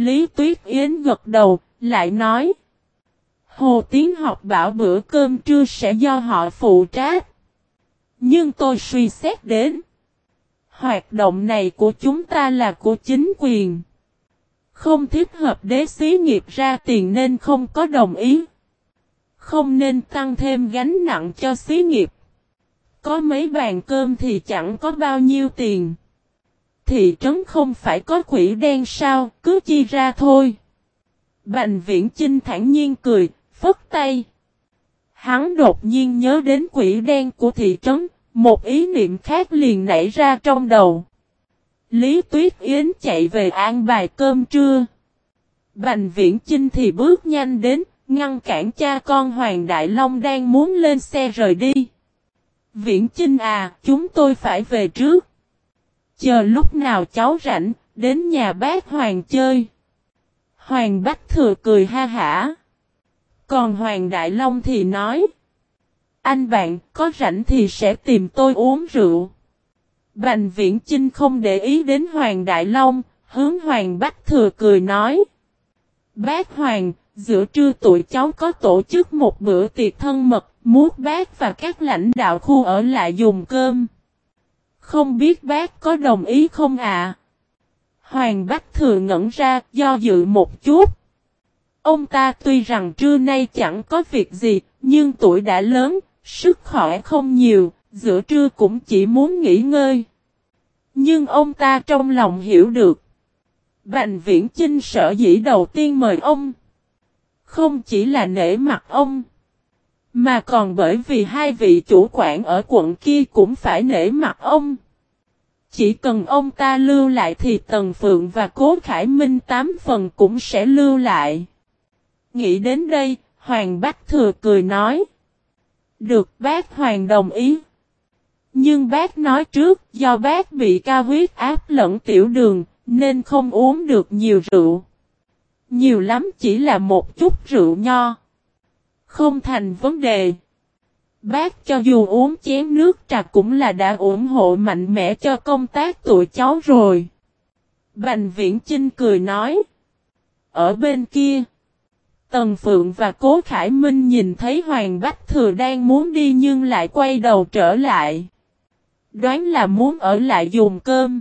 Lý Tuyết Yến gật đầu, lại nói. Hồ Tiến học bảo bữa cơm trưa sẽ do họ phụ trách. Nhưng tôi suy xét đến. Hoạt động này của chúng ta là của chính quyền. Không thích hợp đế xí nghiệp ra tiền nên không có đồng ý. Không nên tăng thêm gánh nặng cho xí nghiệp. Có mấy bàn cơm thì chẳng có bao nhiêu tiền. Thị trấn không phải có quỷ đen sao, cứ chi ra thôi. Bành viễn Chinh thản nhiên cười, phất tay. Hắn đột nhiên nhớ đến quỷ đen của thị trấn, một ý niệm khác liền nảy ra trong đầu. Lý Tuyết Yến chạy về an bài cơm trưa. Bành viễn Chinh thì bước nhanh đến, ngăn cản cha con Hoàng Đại Long đang muốn lên xe rời đi. Viễn Chinh à, chúng tôi phải về trước. Chờ lúc nào cháu rảnh, đến nhà bác Hoàng chơi. Hoàng Bách Thừa cười ha hả. Còn Hoàng Đại Long thì nói. Anh bạn, có rảnh thì sẽ tìm tôi uống rượu. Bành Viễn Chinh không để ý đến Hoàng Đại Long, hướng Hoàng Bách Thừa cười nói. Bác Hoàng, giữa trưa tụi cháu có tổ chức một bữa tiệc thân mật, muốn bác và các lãnh đạo khu ở lại dùng cơm. Không biết bác có đồng ý không ạ? Hoàng Bách Thừa ngẩn ra, do dự một chút. Ông ta tuy rằng trưa nay chẳng có việc gì, nhưng tuổi đã lớn, sức khỏe không nhiều, giữa trưa cũng chỉ muốn nghỉ ngơi. Nhưng ông ta trong lòng hiểu được. Bành viễn Trinh sở dĩ đầu tiên mời ông. Không chỉ là nể mặt ông. Mà còn bởi vì hai vị chủ quản ở quận kia cũng phải nể mặt ông. Chỉ cần ông ta lưu lại thì Tần Phượng và Cố Khải Minh tám phần cũng sẽ lưu lại. Nghĩ đến đây, Hoàng Bách Thừa cười nói. Được bác Hoàng đồng ý. Nhưng bác nói trước do bác bị cao huyết áp lẫn tiểu đường nên không uống được nhiều rượu. Nhiều lắm chỉ là một chút rượu nho. Không thành vấn đề. Bác cho dù uống chén nước trà cũng là đã ủng hộ mạnh mẽ cho công tác tụi cháu rồi. Bành viễn Chinh cười nói. Ở bên kia. Tần Phượng và Cố Khải Minh nhìn thấy Hoàng Bách Thừa đang muốn đi nhưng lại quay đầu trở lại. Đoán là muốn ở lại dùng cơm.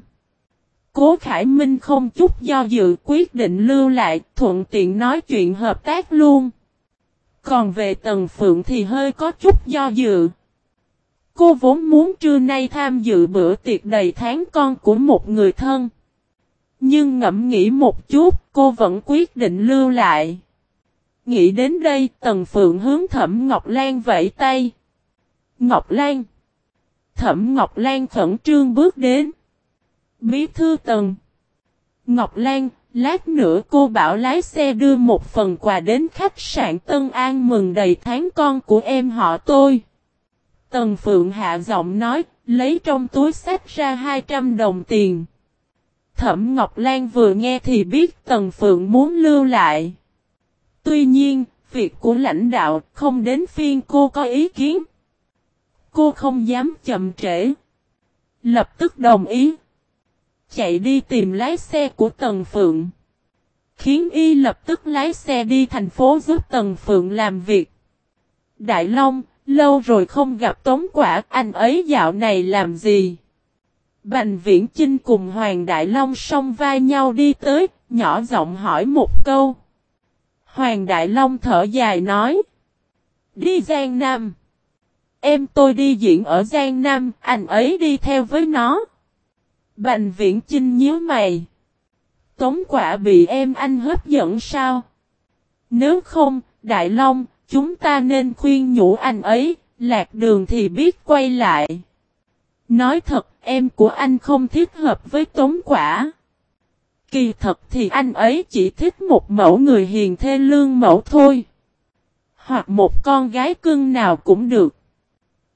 Cố Khải Minh không chút do dự quyết định lưu lại, thuận tiện nói chuyện hợp tác luôn. Còn về Tần Phượng thì hơi có chút do dự. Cô vốn muốn trưa nay tham dự bữa tiệc đầy tháng con của một người thân. Nhưng ngẫm nghĩ một chút, cô vẫn quyết định lưu lại. Nghĩ đến đây, Tần Phượng hướng Thẩm Ngọc Lan vẫy tay. Ngọc Lan. Thẩm Ngọc Lan khẩn trương bước đến. Bí thư Tần. Ngọc Lan, Lát nữa cô bảo lái xe đưa một phần quà đến khách sạn Tân An mừng đầy tháng con của em họ tôi. Tần Phượng hạ giọng nói, lấy trong túi sách ra 200 đồng tiền. Thẩm Ngọc Lan vừa nghe thì biết Tần Phượng muốn lưu lại. Tuy nhiên, việc của lãnh đạo không đến phiên cô có ý kiến. Cô không dám chậm trễ. Lập tức đồng ý chạy đi tìm lái xe của Tần Phượng. Khiến y lập tức lái xe đi thành phố giúp Tần Phượng làm việc. Đại Long, lâu rồi không gặp Tống Quả, anh ấy dạo này làm gì? Bành Viễn Chinh cùng Hoàng Đại Long song vai nhau đi tới, nhỏ giọng hỏi một câu. Hoàng Đại Long thở dài nói. Đi Giang Nam. Em tôi đi diễn ở Giang Nam, anh ấy đi theo với nó. Bành viễn Trinh nhớ mày. Tống quả bị em anh hấp dẫn sao? Nếu không, Đại Long, chúng ta nên khuyên nhủ anh ấy, lạc đường thì biết quay lại. Nói thật, em của anh không thích hợp với tống quả. Kỳ thật thì anh ấy chỉ thích một mẫu người hiền thê lương mẫu thôi. Hoặc một con gái cưng nào cũng được.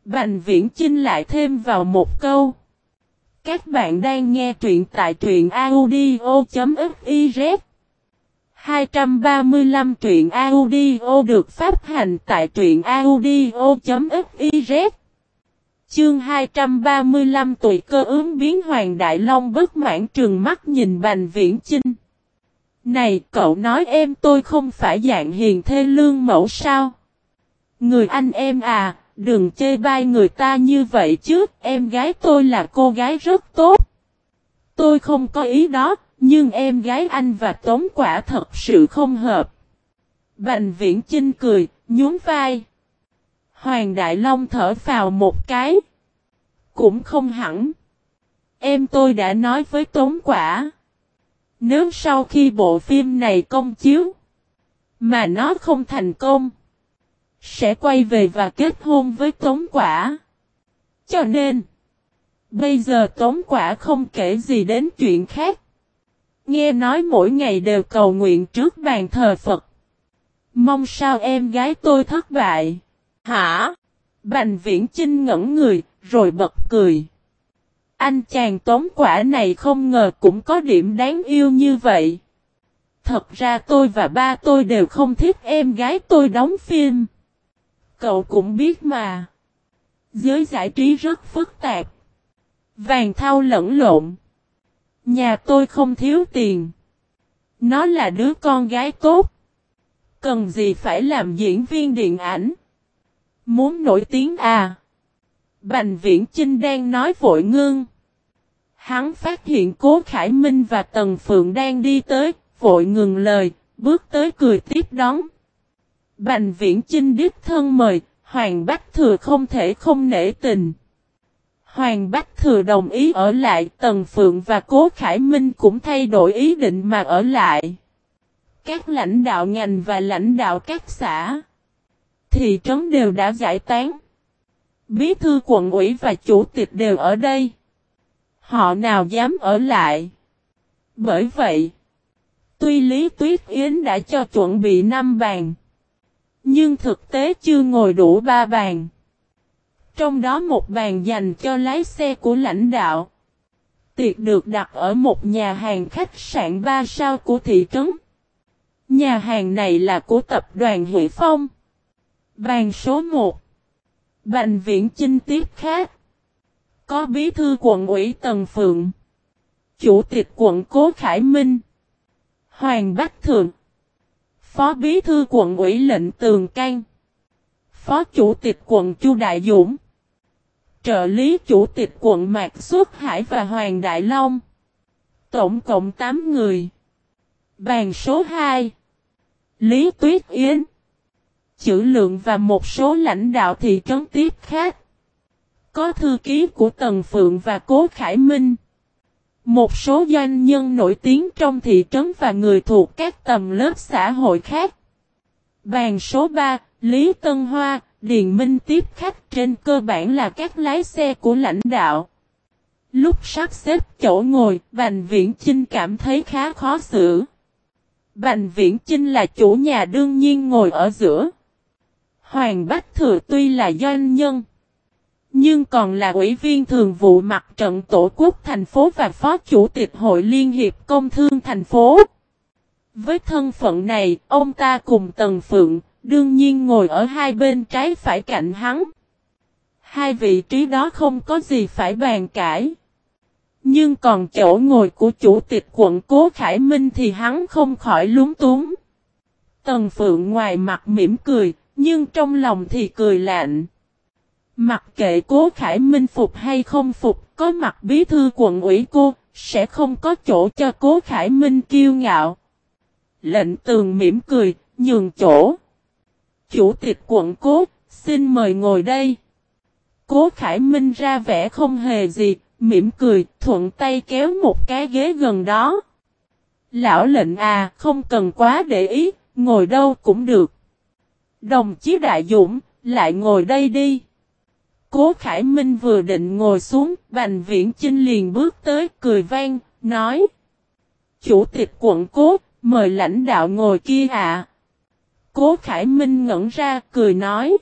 Bành viễn Trinh lại thêm vào một câu. Các bạn đang nghe truyện tại truyện audio.fiz 235 truyện audio được phát hành tại truyện audio.fiz Chương 235 tuổi cơ ứng biến Hoàng Đại Long bất mãn trường mắt nhìn Bành Viễn Chinh. Này cậu nói em tôi không phải dạng hiền thê lương mẫu sao? Người anh em à, đừng chê bai người ta như vậy chứ, em gái tôi là cô gái rất tốt. Tôi không có ý đó, nhưng em gái anh và Tống quả thật sự không hợp. Bành viễn Chinh cười, nhún vai. Hoàng Đại Long thở vào một cái. Cũng không hẳn. Em tôi đã nói với Tống quả. Nếu sau khi bộ phim này công chiếu, mà nó không thành công, sẽ quay về và kết hôn với Tống Quả. Cho nên, bây giờ Tống Quả không kể gì đến chuyện khác. Nghe nói mỗi ngày đều cầu nguyện trước bàn thờ Phật. Mong sao em gái tôi thất bại. Hả? Bành viễn Chinh ngẩn người, rồi bật cười. Anh chàng tống quả này không ngờ cũng có điểm đáng yêu như vậy. Thật ra tôi và ba tôi đều không thích em gái tôi đóng phim. Cậu cũng biết mà. Giới giải trí rất phức tạp. Vàng thao lẫn lộn. Nhà tôi không thiếu tiền. Nó là đứa con gái tốt. Cần gì phải làm diễn viên điện ảnh. Muốn nổi tiếng à. Bành viễn Chinh đang nói vội ngưng. Hắn phát hiện Cố Khải Minh và Tần Phượng đang đi tới, vội ngừng lời, bước tới cười tiếp đón. Bành viễn Chinh đích thân mời, Hoàng Bách Thừa không thể không nể tình. Hoàng Bách Thừa đồng ý ở lại, Tần Phượng và Cố Khải Minh cũng thay đổi ý định mà ở lại. Các lãnh đạo ngành và lãnh đạo các xã, thị trấn đều đã giải tán. Bí thư quận ủy và chủ tịch đều ở đây. Họ nào dám ở lại. Bởi vậy, tuy Lý Tuyết Yến đã cho chuẩn bị 5 bàn, nhưng thực tế chưa ngồi đủ ba bàn. Trong đó một bàn dành cho lái xe của lãnh đạo. Tiệc được đặt ở một nhà hàng khách sạn 3 sao của thị trấn. Nhà hàng này là của tập đoàn Huệ Phong. Bàn số 1. Bành viễn chinh tiếp khác. Có bí thư quận ủy Tần Phượng. Chủ tịch quận Cố Khải Minh. Hoàng Bắc Thượng. Phó bí thư quận ủy lệnh Tường Cang. Phó chủ tịch quận Chu Đại Dũng. Trợ lý chủ tịch quận Mạc Xuất Hải và Hoàng Đại Long. Tổng cộng 8 người. Bàn số 2. Lý Tuyết Yến. Chữ lượng và một số lãnh đạo thị trấn tiếp khác. Có thư ký của Tần Phượng và Cố Khải Minh. Một số doanh nhân nổi tiếng trong thị trấn và người thuộc các tầm lớp xã hội khác. Bàn số 3, Lý Tân Hoa, Điền Minh tiếp khách trên cơ bản là các lái xe của lãnh đạo. Lúc sắp xếp chỗ ngồi, Bành Viễn Chinh cảm thấy khá khó xử. Bành Viễn Chinh là chủ nhà đương nhiên ngồi ở giữa. Hoàng Bách Thừa tuy là doanh nhân, nhưng còn là ủy viên thường vụ mặt trận tổ quốc thành phố và phó chủ tịch hội liên hiệp công thương thành phố. Với thân phận này, ông ta cùng Tần Phượng, đương nhiên ngồi ở hai bên trái phải cạnh hắn. Hai vị trí đó không có gì phải bàn cãi. Nhưng còn chỗ ngồi của chủ tịch quận Cố Khải Minh thì hắn không khỏi lúng túng. Tần Phượng ngoài mặt mỉm cười, nhưng trong lòng thì cười lạnh. Mặc kệ cố Khải Minh phục hay không phục, có mặt bí thư quận ủy cô, sẽ không có chỗ cho cố Khải Minh kiêu ngạo. Lệnh tường mỉm cười, nhường chỗ. Chủ tịch quận cố, xin mời ngồi đây. Cố Khải Minh ra vẻ không hề gì, mỉm cười, thuận tay kéo một cái ghế gần đó. Lão lệnh à, không cần quá để ý, ngồi đâu cũng được. Đồng chí Đại Dũng, lại ngồi đây đi. Cố Khải Minh vừa định ngồi xuống, Bành Viễn Chinh liền bước tới cười vang, nói. Chủ tịch quận Cố, mời lãnh đạo ngồi kia ạ. Cố Khải Minh ngẩn ra, cười nói.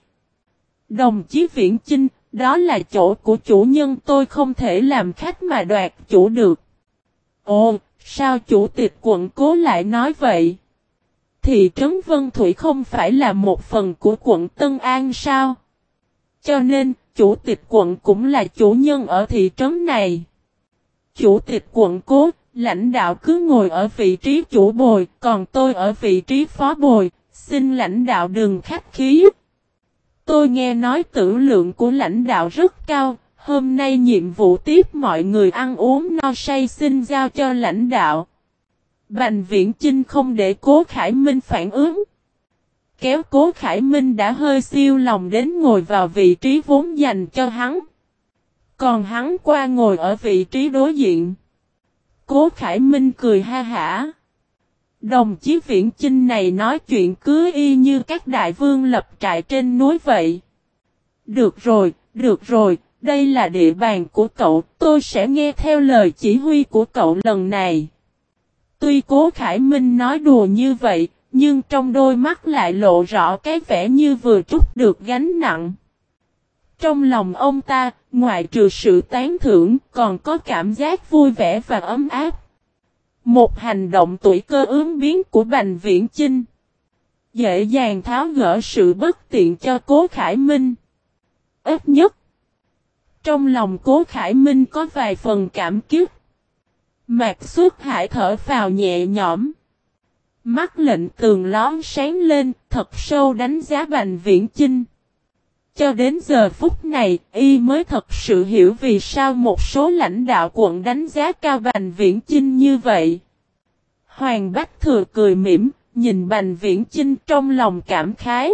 Đồng chí Viễn Chinh, đó là chỗ của chủ nhân tôi không thể làm khách mà đoạt chủ được. Ồ, sao chủ tịch quận Cố lại nói vậy? Thị trấn Vân Thủy không phải là một phần của quận Tân An sao? Cho nên, chủ tịch quận cũng là chủ nhân ở thị trấn này. Chủ tịch quận cố, lãnh đạo cứ ngồi ở vị trí chủ bồi, còn tôi ở vị trí phó bồi, xin lãnh đạo đừng khách khí. Tôi nghe nói tử lượng của lãnh đạo rất cao, hôm nay nhiệm vụ tiếp mọi người ăn uống no say xin giao cho lãnh đạo. Bành viễn trinh không để Cố Khải Minh phản ứng. Kéo Cố Khải Minh đã hơi siêu lòng đến ngồi vào vị trí vốn dành cho hắn. Còn hắn qua ngồi ở vị trí đối diện. Cố Khải Minh cười ha hả. Đồng chí Viễn Chinh này nói chuyện cứ y như các đại vương lập trại trên núi vậy. Được rồi, được rồi, đây là địa bàn của cậu, tôi sẽ nghe theo lời chỉ huy của cậu lần này. Tuy Cố Khải Minh nói đùa như vậy, nhưng trong đôi mắt lại lộ rõ cái vẻ như vừa trút được gánh nặng. Trong lòng ông ta, ngoài trừ sự tán thưởng, còn có cảm giác vui vẻ và ấm áp. Một hành động tuổi cơ ứng biến của Bành Viễn Chinh. Dễ dàng tháo gỡ sự bất tiện cho Cố Khải Minh. Ít nhất. Trong lòng Cố Khải Minh có vài phần cảm kích. Mạc xuất hải thở vào nhẹ nhõm. Mắt lệnh tường lón sáng lên, thật sâu đánh giá Bành Viễn Chinh. Cho đến giờ phút này, y mới thật sự hiểu vì sao một số lãnh đạo quận đánh giá cao Bành Viễn Chinh như vậy. Hoàng Bách Thừa cười mỉm, nhìn Bành Viễn Chinh trong lòng cảm khái.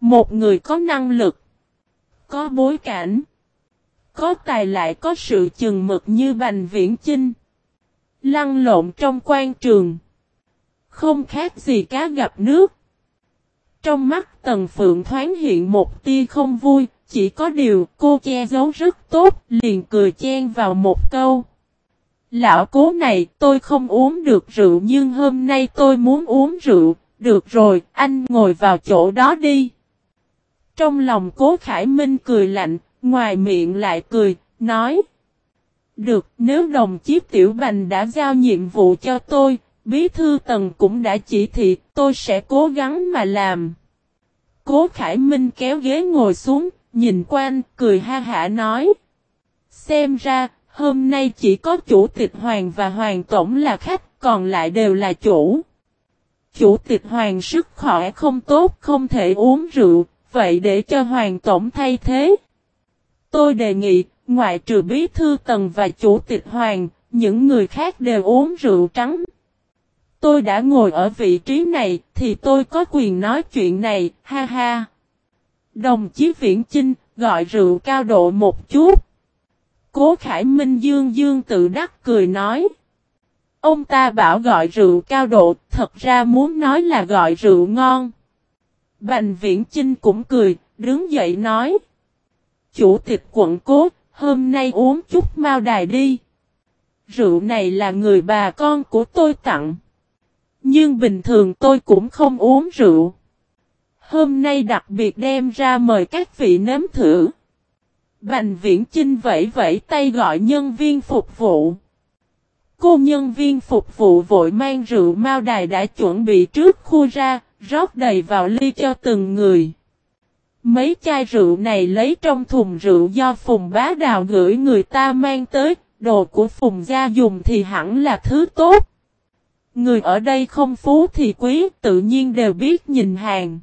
Một người có năng lực, có bối cảnh, có tài lại có sự chừng mực như Bành Viễn Chinh. Lăn lộn trong quan trường. Không khác gì cá gặp nước. Trong mắt Tần Phượng thoáng hiện một tia không vui, chỉ có điều cô che giấu rất tốt, liền cười chen vào một câu. Lão cố này, tôi không uống được rượu nhưng hôm nay tôi muốn uống rượu, được rồi, anh ngồi vào chỗ đó đi. Trong lòng cố Khải Minh cười lạnh, ngoài miệng lại cười, nói. Được, nếu đồng chí Tiểu Bành đã giao nhiệm vụ cho tôi, Bí thư Tần cũng đã chỉ thị, tôi sẽ cố gắng mà làm. Cố Khải Minh kéo ghế ngồi xuống, nhìn quanh, cười ha hả nói. Xem ra, hôm nay chỉ có chủ tịch Hoàng và Hoàng Tổng là khách, còn lại đều là chủ. Chủ tịch Hoàng sức khỏe không tốt, không thể uống rượu, vậy để cho Hoàng Tổng thay thế. Tôi đề nghị, ngoại trừ bí thư Tần và chủ tịch Hoàng, những người khác đều uống rượu trắng. Tôi đã ngồi ở vị trí này, thì tôi có quyền nói chuyện này, ha ha. Đồng chí Viễn Chinh, gọi rượu cao độ một chút. Cố Khải Minh Dương Dương tự đắc cười nói. Ông ta bảo gọi rượu cao độ, thật ra muốn nói là gọi rượu ngon. Bành Viễn Chinh cũng cười, đứng dậy nói. Chủ tịch quận cố, hôm nay uống chút mao đài đi. Rượu này là người bà con của tôi tặng. Nhưng bình thường tôi cũng không uống rượu. Hôm nay đặc biệt đem ra mời các vị nếm thử. Bành viễn Trinh vẫy vẫy tay gọi nhân viên phục vụ. Cô nhân viên phục vụ vội mang rượu mao đài đã chuẩn bị trước khu ra, rót đầy vào ly cho từng người. Mấy chai rượu này lấy trong thùng rượu do Phùng Bá Đào gửi người ta mang tới, đồ của Phùng gia dùng thì hẳn là thứ tốt. Người ở đây không phú thì quý, tự nhiên đều biết nhìn hàng.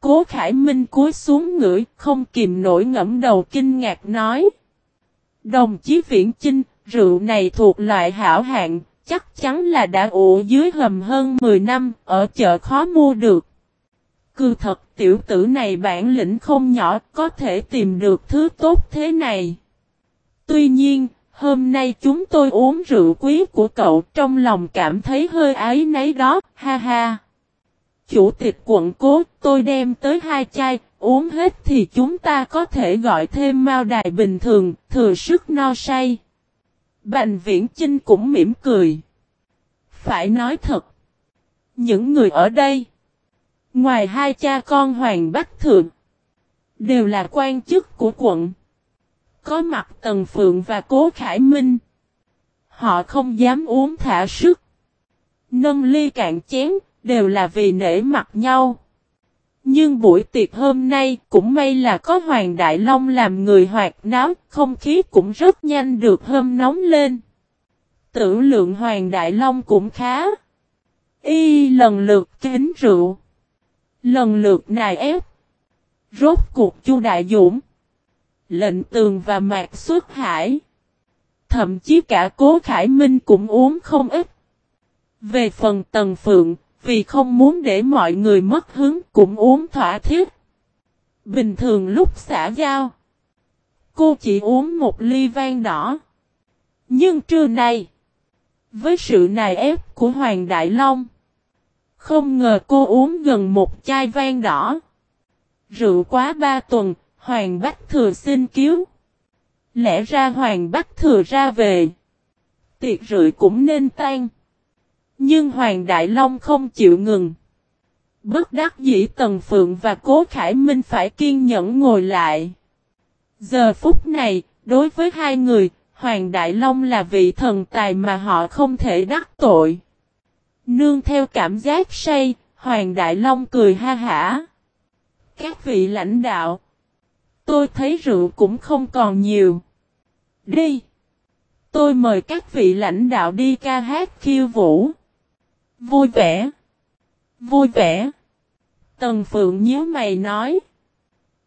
Cố Khải Minh cúi xuống ngửi, không kìm nổi ngẫm đầu kinh ngạc nói. Đồng chí Viễn Chinh, rượu này thuộc loại hảo hạng, chắc chắn là đã ủ dưới hầm hơn 10 năm, ở chợ khó mua được. Cư thật tiểu tử này bản lĩnh không nhỏ, có thể tìm được thứ tốt thế này. Tuy nhiên, Hôm nay chúng tôi uống rượu quý của cậu trong lòng cảm thấy hơi ái nấy đó, ha ha. Chủ tịch quận cố, tôi đem tới hai chai, uống hết thì chúng ta có thể gọi thêm mao đài bình thường, thừa sức no say. Bành viễn Chinh cũng mỉm cười. Phải nói thật. Những người ở đây, ngoài hai cha con Hoàng Bách Thượng, đều là quan chức của quận có mặt Tần Phượng và Cố Khải Minh. Họ không dám uống thả sức. Nâng ly cạn chén, đều là vì nể mặt nhau. Nhưng buổi tiệc hôm nay cũng may là có Hoàng Đại Long làm người hoạt náo, không khí cũng rất nhanh được hâm nóng lên. tử lượng Hoàng Đại Long cũng khá. Y lần lượt kính rượu. Lần lượt nài ép. Rốt cuộc Chu Đại Dũng. Lệnh tường và mạc xuất hải. Thậm chí cả cố Khải Minh cũng uống không ít. Về phần Tần Phượng, vì không muốn để mọi người mất hứng cũng uống thỏa thiết. Bình thường lúc xả giao, cô chỉ uống một ly vang đỏ. Nhưng trưa nay, với sự nài ép của Hoàng Đại Long, không ngờ cô uống gần một chai vang đỏ. Rượu quá ba tuần, Hoàng Bách Thừa xin cứu. Lẽ ra Hoàng Bách Thừa ra về. Tiệc rượu cũng nên tan. Nhưng Hoàng Đại Long không chịu ngừng. Bất đắc dĩ Tần Phượng và Cố Khải Minh phải kiên nhẫn ngồi lại. Giờ phút này, đối với hai người, Hoàng Đại Long là vị thần tài mà họ không thể đắc tội. Nương theo cảm giác say, Hoàng Đại Long cười ha hả. Các vị lãnh đạo, tôi thấy rượu cũng không còn nhiều. Đi! Tôi mời các vị lãnh đạo đi ca hát khiêu vũ. Vui vẻ! Vui vẻ! Tần Phượng nhớ mày nói.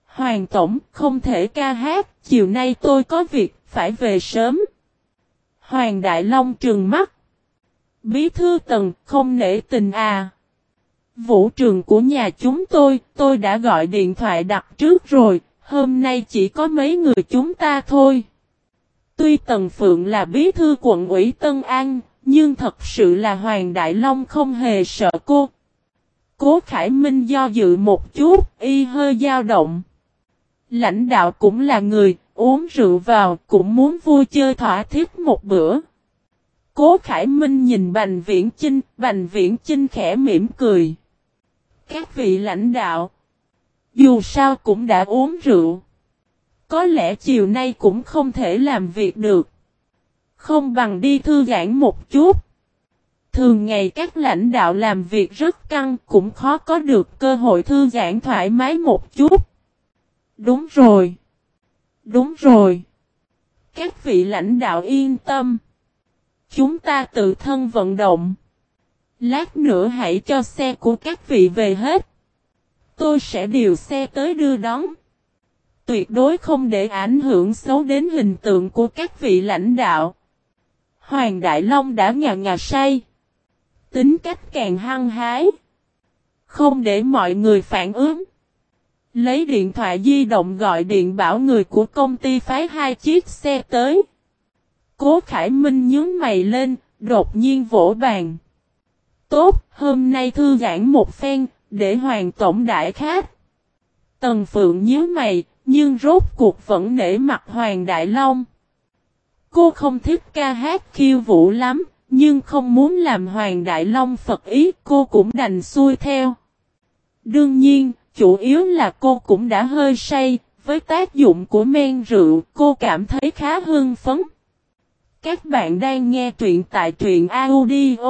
Hoàng Tổng không thể ca hát, chiều nay tôi có việc, phải về sớm. Hoàng Đại Long trừng mắt. Bí thư Tần không nể tình à. Vũ trường của nhà chúng tôi, tôi đã gọi điện thoại đặt trước rồi, hôm nay chỉ có mấy người chúng ta thôi. Tuy Tần Phượng là bí thư quận ủy Tân An, nhưng thật sự là Hoàng Đại Long không hề sợ cô. Cố Khải Minh do dự một chút, y hơi dao động. Lãnh đạo cũng là người, uống rượu vào, cũng muốn vui chơi thỏa thiết một bữa. Cố Khải Minh nhìn Bành Viễn Chinh, Bành Viễn Chinh khẽ mỉm cười. Các vị lãnh đạo, dù sao cũng đã uống rượu. Có lẽ chiều nay cũng không thể làm việc được. Không bằng đi thư giãn một chút. Thường ngày các lãnh đạo làm việc rất căng, cũng khó có được cơ hội thư giãn thoải mái một chút. Đúng rồi. Đúng rồi. Các vị lãnh đạo yên tâm. Chúng ta tự thân vận động. Lát nữa hãy cho xe của các vị về hết. Tôi sẽ điều xe tới đưa đón. Tuyệt đối không để ảnh hưởng xấu đến hình tượng của các vị lãnh đạo. Hoàng Đại Long đã ngà ngà say. Tính cách càng hăng hái. Không để mọi người phản ứng. Lấy điện thoại di động gọi điện bảo người của công ty phái hai chiếc xe tới. Cố Khải Minh nhướng mày lên, đột nhiên vỗ bàn. Tốt, hôm nay thư giãn một phen, để Hoàng Tổng đại khát, Tần Phượng nhớ mày, nhưng rốt cuộc vẫn nể mặt Hoàng Đại Long. Cô không thích ca hát khiêu vũ lắm, nhưng không muốn làm Hoàng Đại Long Phật ý cô cũng đành xuôi theo. Đương nhiên, chủ yếu là cô cũng đã hơi say, với tác dụng của men rượu cô cảm thấy khá hưng phấn. Các bạn đang nghe truyện tại truyện audio.fif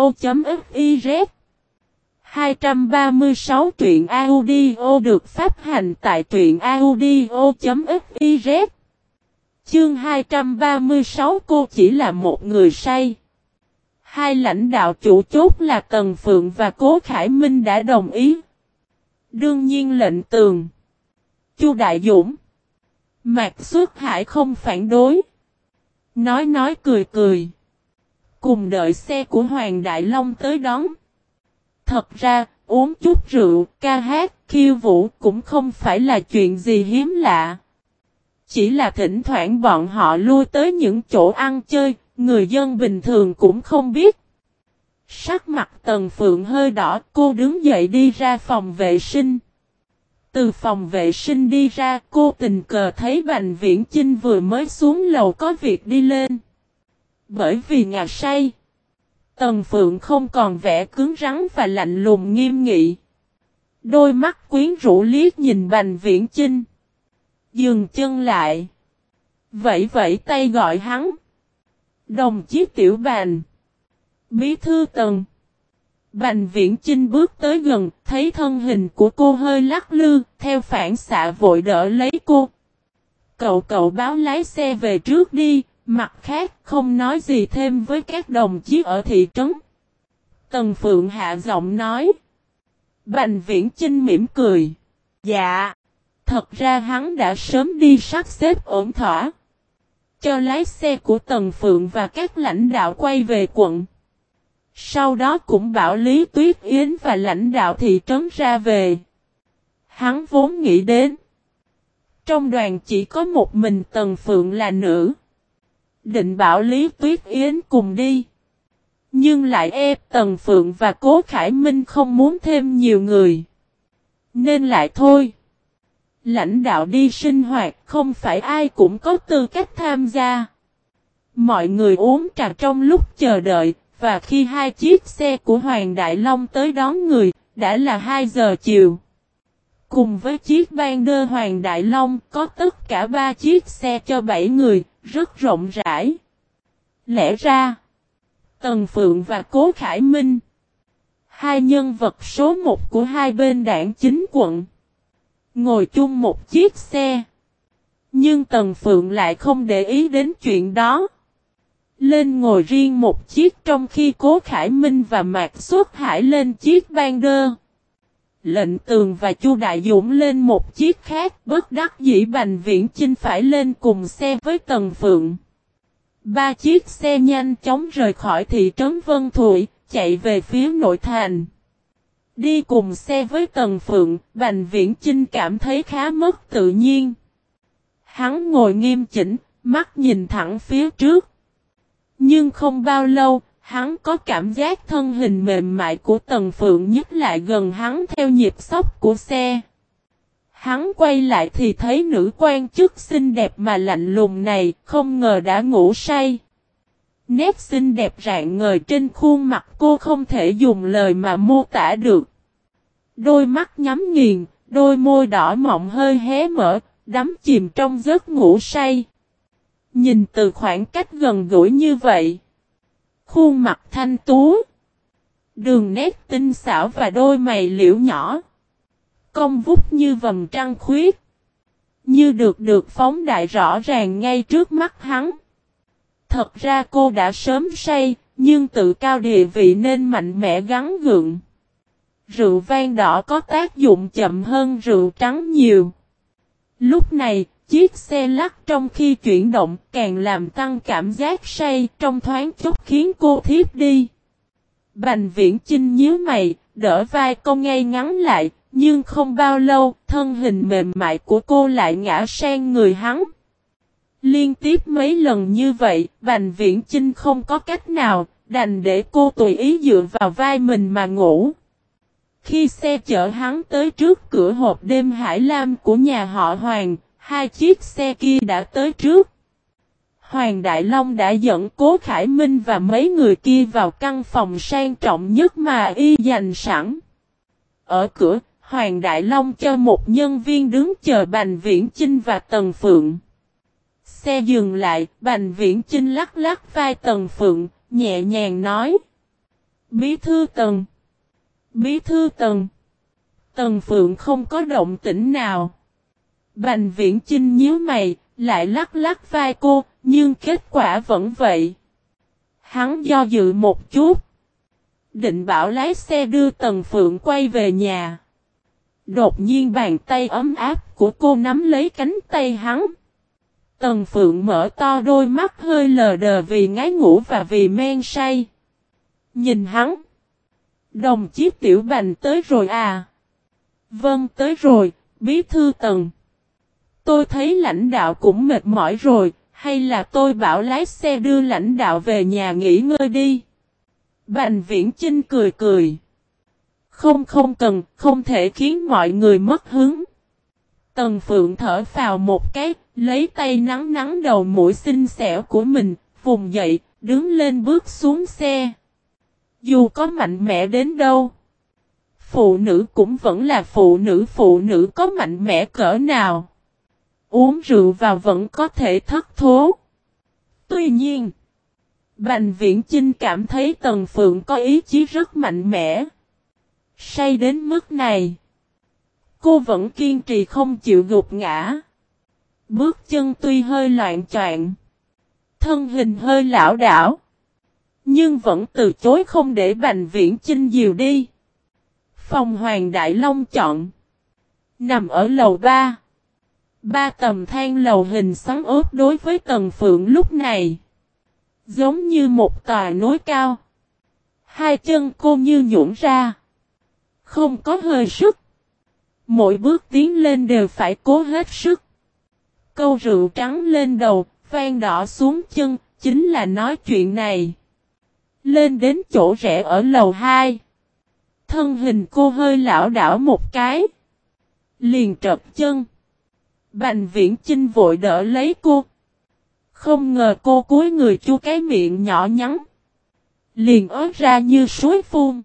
236 truyện audio được phát hành tại truyện audio.fiz Chương 236 cô chỉ là một người say. Hai lãnh đạo chủ chốt là Tần Phượng và Cố Khải Minh đã đồng ý. Đương nhiên lệnh tường. Chu Đại Dũng. Mạc Xuất Hải không phản đối. Nói nói cười cười. Cùng đợi xe của Hoàng Đại Long tới đón. Thật ra, uống chút rượu, ca hát, khiêu vũ cũng không phải là chuyện gì hiếm lạ. Chỉ là thỉnh thoảng bọn họ lui tới những chỗ ăn chơi, người dân bình thường cũng không biết. Sắc mặt Tần Phượng hơi đỏ, cô đứng dậy đi ra phòng vệ sinh. Từ phòng vệ sinh đi ra, cô tình cờ thấy Bành Viễn Chinh vừa mới xuống lầu có việc đi lên. Bởi vì ngà say, Tần Phượng không còn vẻ cứng rắn và lạnh lùng nghiêm nghị. Đôi mắt quyến rũ liếc nhìn Bành Viễn Chinh. Dừng chân lại. Vẫy vẫy tay gọi hắn. Đồng chí tiểu bàn. Bí thư tần. Bành viễn Chinh bước tới gần, thấy thân hình của cô hơi lắc lư, theo phản xạ vội đỡ lấy cô. Cậu cậu báo lái xe về trước đi, mặt khác, không nói gì thêm với các đồng chí ở thị trấn. Tần Phượng hạ giọng nói. Bành Viễn Trinh mỉm cười. Dạ. Thật ra hắn đã sớm đi sắp xếp ổn thỏa. Cho lái xe của Tần Phượng và các lãnh đạo quay về quận. Sau đó cũng bảo Lý Tuyết Yến và lãnh đạo thị trấn ra về. Hắn vốn nghĩ đến. Trong đoàn chỉ có một mình Tần Phượng là nữ. Định bảo Lý Tuyết Yến cùng đi. Nhưng lại e Tần Phượng và Cố Khải Minh không muốn thêm nhiều người. Nên lại thôi. Lãnh đạo đi sinh hoạt không phải ai cũng có tư cách tham gia. Mọi người uống trà trong lúc chờ đợi, và khi hai chiếc xe của Hoàng Đại Long tới đón người, đã là 2 giờ chiều. Cùng với chiếc ban đơ Hoàng Đại Long có tất cả 3 chiếc xe cho 7 người, rất rộng rãi. Lẽ ra, Tần Phượng và Cố Khải Minh, hai nhân vật số 1 của hai bên đảng chính quận, ngồi chung một chiếc xe. Nhưng Tần Phượng lại không để ý đến chuyện đó. Lên ngồi riêng một chiếc trong khi Cố Khải Minh và Mạc Xuất Hải lên chiếc ban đơ. Lệnh tường và Chu Đại Dũng lên một chiếc khác bất đắc dĩ Bành Viễn Chinh phải lên cùng xe với Tần Phượng. Ba chiếc xe nhanh chóng rời khỏi thị trấn Vân Thụy, chạy về phía nội thành. Đi cùng xe với Tần Phượng, Bành Viễn Chinh cảm thấy khá mất tự nhiên. Hắn ngồi nghiêm chỉnh, mắt nhìn thẳng phía trước. Nhưng không bao lâu, hắn có cảm giác thân hình mềm mại của Tần Phượng nhất lại gần hắn theo nhịp sóc của xe. Hắn quay lại thì thấy nữ quan chức xinh đẹp mà lạnh lùng này, không ngờ đã ngủ say. Nét xinh đẹp rạng ngời trên khuôn mặt cô không thể dùng lời mà mô tả được. Đôi mắt nhắm nghiền, đôi môi đỏ mọng hơi hé mở, đắm chìm trong giấc ngủ say. Nhìn từ khoảng cách gần gũi như vậy. Khuôn mặt thanh tú. Đường nét tinh xảo và đôi mày liễu nhỏ. Công vút như vầng trăng khuyết. Như được được phóng đại rõ ràng ngay trước mắt hắn. Thật ra cô đã sớm say, nhưng tự cao địa vị nên mạnh mẽ gắn gượng. Rượu vang đỏ có tác dụng chậm hơn rượu trắng nhiều. Lúc này, chiếc xe lắc trong khi chuyển động càng làm tăng cảm giác say trong thoáng chốc khiến cô thiếp đi. Bành viễn chinh nhíu mày, đỡ vai cô ngay ngắn lại, nhưng không bao lâu, thân hình mềm mại của cô lại ngã sang người hắn. Liên tiếp mấy lần như vậy, Bành Viễn Chinh không có cách nào, đành để cô tùy ý dựa vào vai mình mà ngủ. Khi xe chở hắn tới trước cửa hộp đêm Hải Lam của nhà họ Hoàng, hai chiếc xe kia đã tới trước. Hoàng Đại Long đã dẫn Cố Khải Minh và mấy người kia vào căn phòng sang trọng nhất mà y dành sẵn. Ở cửa, Hoàng Đại Long cho một nhân viên đứng chờ Bành Viễn Chinh và Tần Phượng. Xe dừng lại, Bành Viễn Chinh lắc lắc vai Tần Phượng, nhẹ nhàng nói. Bí thư Tần. Bí thư Tần. Tần Phượng không có động tĩnh nào. Bành Viễn Chinh nhíu mày, lại lắc lắc vai cô, nhưng kết quả vẫn vậy. Hắn do dự một chút. Định bảo lái xe đưa Tần Phượng quay về nhà. Đột nhiên bàn tay ấm áp của cô nắm lấy cánh tay hắn. Tần Phượng mở to đôi mắt hơi lờ đờ vì ngái ngủ và vì men say. Nhìn hắn. Đồng chí Tiểu Bành tới rồi à? Vâng tới rồi, bí thư Tần. Tôi thấy lãnh đạo cũng mệt mỏi rồi, hay là tôi bảo lái xe đưa lãnh đạo về nhà nghỉ ngơi đi. Bành viễn Trinh cười cười. Không không cần, không thể khiến mọi người mất hứng. Tần Phượng thở vào một cái, lấy tay nắng nắng đầu mũi xinh xẻo của mình, vùng dậy, đứng lên bước xuống xe. Dù có mạnh mẽ đến đâu, phụ nữ cũng vẫn là phụ nữ, phụ nữ có mạnh mẽ cỡ nào. Uống rượu vào vẫn có thể thất thố. Tuy nhiên, Bành Viễn Chinh cảm thấy Tần Phượng có ý chí rất mạnh mẽ. Say đến mức này, cô vẫn kiên trì không chịu gục ngã. Bước chân tuy hơi loạn troạn, Thân hình hơi lão đảo. Nhưng vẫn từ chối không để Bành Viễn Chinh dìu đi. Phòng Hoàng Đại Long chọn. Nằm ở lầu 3. Ba tầm thang lầu hình xoắn ốp đối với tầng phượng lúc này. Giống như một tòa nối cao. Hai chân cô như nhũn ra. Không có hơi sức. Mỗi bước tiến lên đều phải cố hết sức. Câu rượu trắng lên đầu, vang đỏ xuống chân, chính là nói chuyện này. Lên đến chỗ rẽ ở lầu 2. Thân hình cô hơi lão đảo một cái. Liền trật chân. Bành viễn chinh vội đỡ lấy cô. Không ngờ cô cúi người chu cái miệng nhỏ nhắn. Liền ớt ra như suối phun.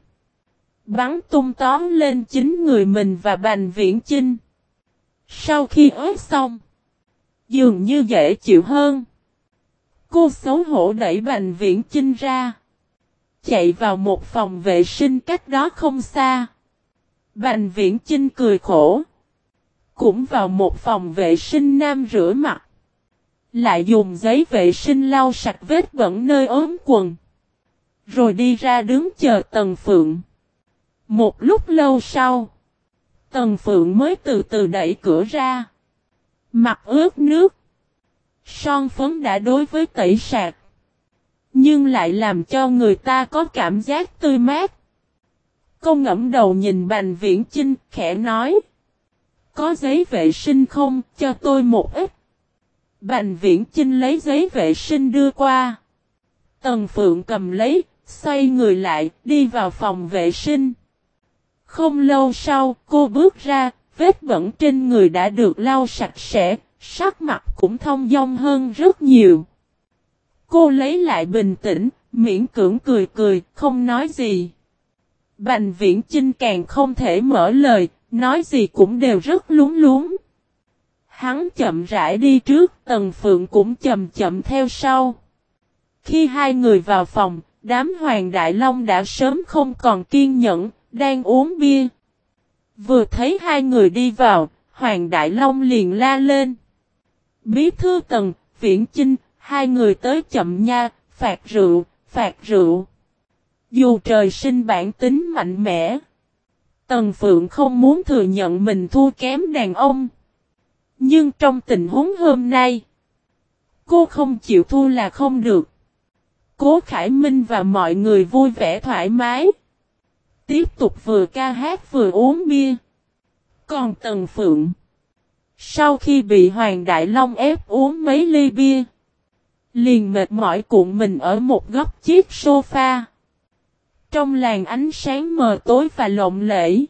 Bắn tung tóm lên chính người mình và bành viễn chinh. Sau khi ớt xong. Dường như dễ chịu hơn. Cô xấu hổ đẩy bành viễn chinh ra. Chạy vào một phòng vệ sinh cách đó không xa. Bành viễn chinh cười khổ. Cũng vào một phòng vệ sinh nam rửa mặt. Lại dùng giấy vệ sinh lau sạch vết bẩn nơi ốm quần. Rồi đi ra đứng chờ Tần Phượng. Một lúc lâu sau. Tần Phượng mới từ từ đẩy cửa ra. Mặt ướt nước. Son phấn đã đối với tẩy sạc. Nhưng lại làm cho người ta có cảm giác tươi mát. Cô ngẫm đầu nhìn Bành Viễn Chinh khẽ nói. Có giấy vệ sinh không, cho tôi một ít. Bành Viễn Chinh lấy giấy vệ sinh đưa qua. Tần Phượng cầm lấy, xoay người lại, đi vào phòng vệ sinh. Không lâu sau, cô bước ra, vết bẩn trên người đã được lau sạch sẽ, sắc mặt cũng thông dong hơn rất nhiều. Cô lấy lại bình tĩnh, miễn cưỡng cười cười, không nói gì. Bành viễn Trinh càng không thể mở lời, nói gì cũng đều rất lúng lúng. Hắn chậm rãi đi trước, Tần Phượng cũng chậm chậm theo sau. Khi hai người vào phòng, đám Hoàng Đại Long đã sớm không còn kiên nhẫn, đang uống bia. Vừa thấy hai người đi vào, Hoàng Đại Long liền la lên. Bí thư Tần, Viễn Chinh, hai người tới chậm nha, phạt rượu, phạt rượu. Dù trời sinh bản tính mạnh mẽ, Tần Phượng không muốn thừa nhận mình thua kém đàn ông. Nhưng trong tình huống hôm nay, cô không chịu thua là không được. Cố Khải Minh và mọi người vui vẻ thoải mái. Tiếp tục vừa ca hát vừa uống bia. Còn Tần Phượng, sau khi bị Hoàng Đại Long ép uống mấy ly bia, liền mệt mỏi cuộn mình ở một góc chiếc sofa. Trong làng ánh sáng mờ tối và lộng lẫy.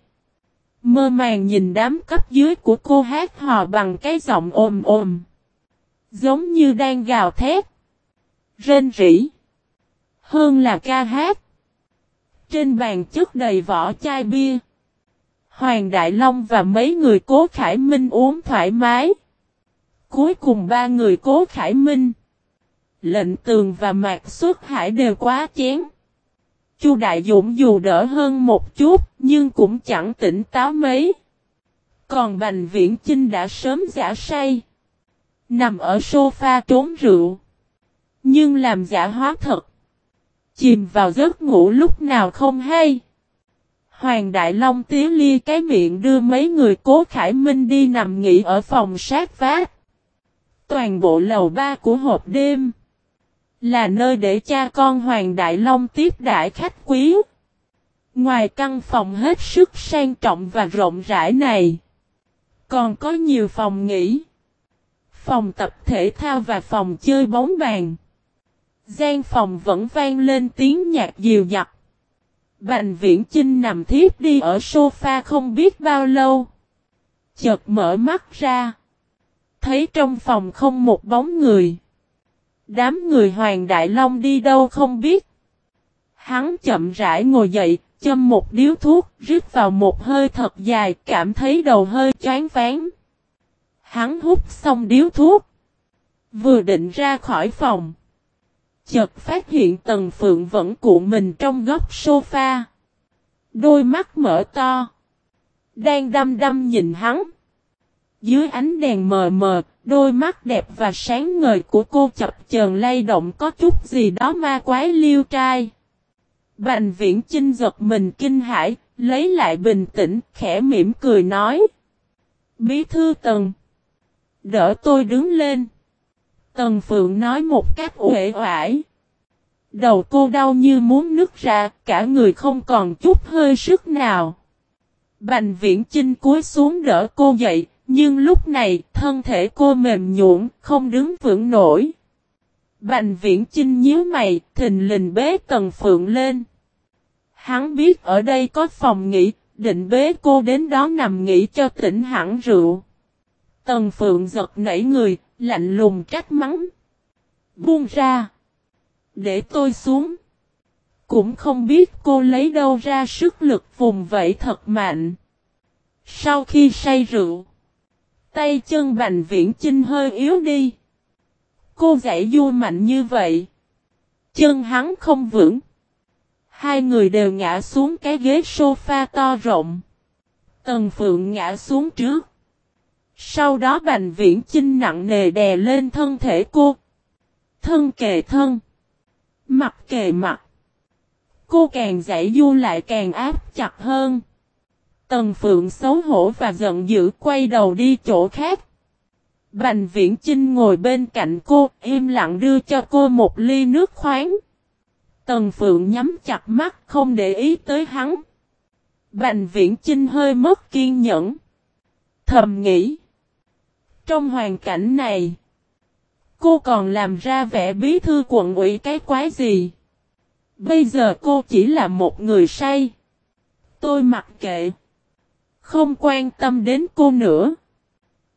Mơ màng nhìn đám cấp dưới của cô hát hò bằng cái giọng ôm ôm. Giống như đang gào thét. Rên rỉ. Hơn là ca hát. Trên bàn chất đầy vỏ chai bia. Hoàng Đại Long và mấy người cố Khải Minh uống thoải mái. Cuối cùng ba người cố Khải Minh. Lệnh tường và mạc xuất hải đều quá chén. Chu Đại Dũng dù đỡ hơn một chút, nhưng cũng chẳng tỉnh táo mấy. Còn Bành Viễn Chinh đã sớm giả say. Nằm ở sofa trốn rượu. Nhưng làm giả hóa thật. Chìm vào giấc ngủ lúc nào không hay. Hoàng Đại Long tía lia cái miệng đưa mấy người cố Khải Minh đi nằm nghỉ ở phòng sát vát. Toàn bộ lầu ba của hộp đêm. Là nơi để cha con Hoàng Đại Long tiếp đãi khách quý. Ngoài căn phòng hết sức sang trọng và rộng rãi này. Còn có nhiều phòng nghỉ. Phòng tập thể thao và phòng chơi bóng bàn. gian phòng vẫn vang lên tiếng nhạc dịu dặt. Bành viễn Trinh nằm thiếp đi ở sofa không biết bao lâu. Chợt mở mắt ra. Thấy trong phòng không một bóng người. Đám người Hoàng Đại Long đi đâu không biết. Hắn chậm rãi ngồi dậy, châm một điếu thuốc, rít vào một hơi thật dài, cảm thấy đầu hơi choáng váng. Hắn hút xong điếu thuốc. Vừa định ra khỏi phòng. Chợt phát hiện Tần Phượng vẫn cuộn mình trong góc sofa. Đôi mắt mở to. Đang đăm đăm nhìn hắn. Dưới ánh đèn mờ mờ, đôi mắt đẹp và sáng ngời của cô chập chờn lay động có chút gì đó ma quái liêu trai. Bành viễn chinh giật mình kinh hãi, lấy lại bình tĩnh, khẽ mỉm cười nói. Bí thư tần. Đỡ tôi đứng lên. Tần Phượng nói một cách uể oải. Đầu cô đau như muốn nứt ra, cả người không còn chút hơi sức nào. Bành viễn chinh cúi xuống đỡ cô dậy, nhưng lúc này thân thể cô mềm nhũn, không đứng vững nổi. Bành viễn chinh nhíu mày, thình lình bế Tần Phượng lên. Hắn biết ở đây có phòng nghỉ, định bế cô đến đó nằm nghỉ cho tỉnh hẳn rượu. Tần Phượng giật nảy người, lạnh lùng trách mắng. Buông ra. Để tôi xuống. Cũng không biết cô lấy đâu ra sức lực vùng vẫy thật mạnh. Sau khi say rượu. Tay chân bành viễn chinh hơi yếu đi. Cô giải du mạnh như vậy. Chân hắn không vững. Hai người đều ngã xuống cái ghế sofa to rộng. Tần Phượng ngã xuống trước. Sau đó Bành Viễn Chinh nặng nề đè lên thân thể cô. Thân kề thân. Mặt kề mặt. Cô càng giải du lại càng áp chặt hơn. Tần Phượng xấu hổ và giận dữ quay đầu đi chỗ khác. Bành Viễn Chinh ngồi bên cạnh cô, im lặng đưa cho cô một ly nước khoáng. Tần Phượng nhắm chặt mắt không để ý tới hắn. Bành Viễn Chinh hơi mất kiên nhẫn. Thầm nghĩ. Trong hoàn cảnh này, cô còn làm ra vẻ bí thư quận ủy cái quái gì? Bây giờ cô chỉ là một người say. Tôi mặc kệ. Không quan tâm đến cô nữa.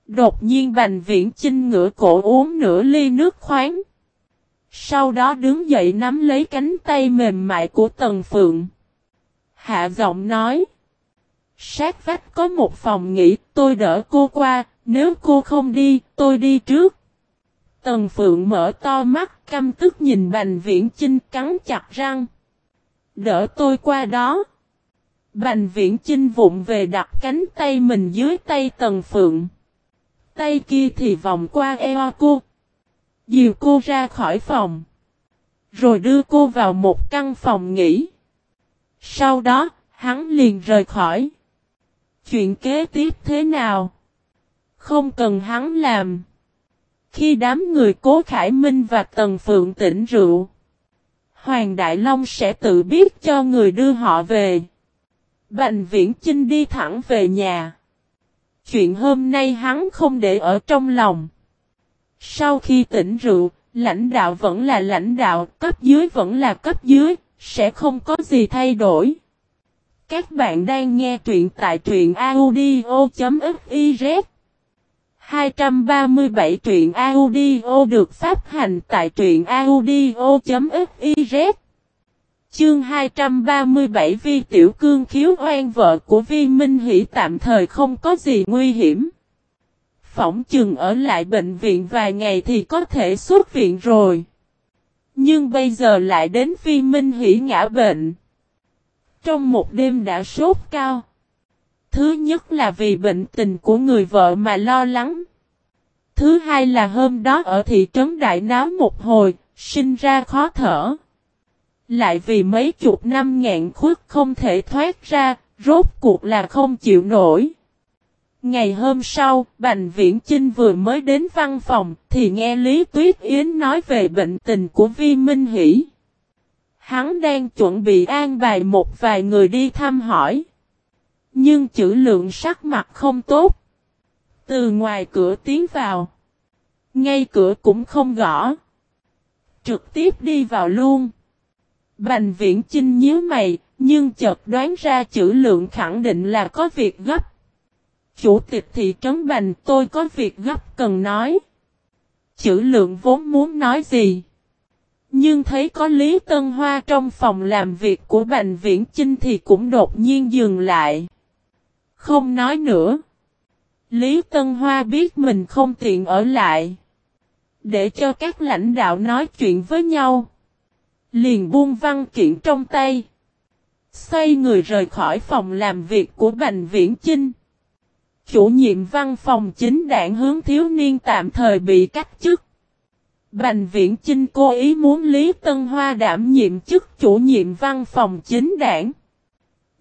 Đột nhiên Bành Viễn Chinh ngửa cổ uống nửa ly nước khoáng. Sau đó đứng dậy nắm lấy cánh tay mềm mại của Tần Phượng. Hạ giọng nói. Sát vách có một phòng nghỉ, tôi đỡ cô qua, nếu cô không đi, tôi đi trước. Tần Phượng mở to mắt, căm tức nhìn Bành Viễn Chinh cắn chặt răng. Đỡ tôi qua đó. Bành Viễn Chinh vụng về đặt cánh tay mình dưới tay Tần Phượng. Tay kia thì vòng qua eo cô. Dìu cô ra khỏi phòng. Rồi đưa cô vào một căn phòng nghỉ. Sau đó, hắn liền rời khỏi. Chuyện kế tiếp thế nào? Không cần hắn làm. Khi đám người Cố Khải Minh và Tần Phượng tỉnh rượu, Hoàng Đại Long sẽ tự biết cho người đưa họ về. Bành Viễn Chinh đi thẳng về nhà. Chuyện hôm nay hắn không để ở trong lòng. Sau khi tỉnh rượu, lãnh đạo vẫn là lãnh đạo, cấp dưới vẫn là cấp dưới, sẽ không có gì thay đổi. Các bạn đang nghe truyện tại truyện audio.fiz 237 truyện audio được phát hành tại truyện audio.fiz Chương 237 Vi Tiểu Cương khiếu oan vợ của Vi Minh Hỷ tạm thời không có gì nguy hiểm. Phỏng chừng ở lại bệnh viện vài ngày thì có thể xuất viện rồi. Nhưng bây giờ lại đến Vi Minh Hỷ ngã bệnh. Trong một đêm đã sốt cao. Thứ nhất là vì bệnh tình của người vợ mà lo lắng. Thứ hai là hôm đó ở thị trấn Đại Náo một hồi, sinh ra khó thở. Lại vì mấy chục năm ngạn khuất không thể thoát ra, rốt cuộc là không chịu nổi. Ngày hôm sau, Bành Viễn Chinh vừa mới đến văn phòng, thì nghe Lý Tuyết Yến nói về bệnh tình của Vi Minh Hỷ. Hắn đang chuẩn bị an bài một vài người đi thăm hỏi. Nhưng chữ lượng sắc mặt không tốt. Từ ngoài cửa tiến vào. Ngay cửa cũng không gõ. Trực tiếp đi vào luôn. Bành viễn chinh nhíu mày, nhưng chợt đoán ra chữ lượng khẳng định là có việc gấp. Chủ tịch thị trấn Bành tôi có việc gấp cần nói. Chữ lượng vốn muốn nói gì. Nhưng thấy có Lý Tân Hoa trong phòng làm việc của Bành Viễn Chinh thì cũng đột nhiên dừng lại. Không nói nữa. Lý Tân Hoa biết mình không tiện ở lại. Để cho các lãnh đạo nói chuyện với nhau. Liền buông văn kiện trong tay. Xoay người rời khỏi phòng làm việc của Bành Viễn Chinh. Chủ nhiệm văn phòng chính đảng hướng thiếu niên tạm thời bị cách chức. Bành viễn Chinh cố ý muốn Lý Tân Hoa đảm nhiệm chức chủ nhiệm văn phòng chính đảng.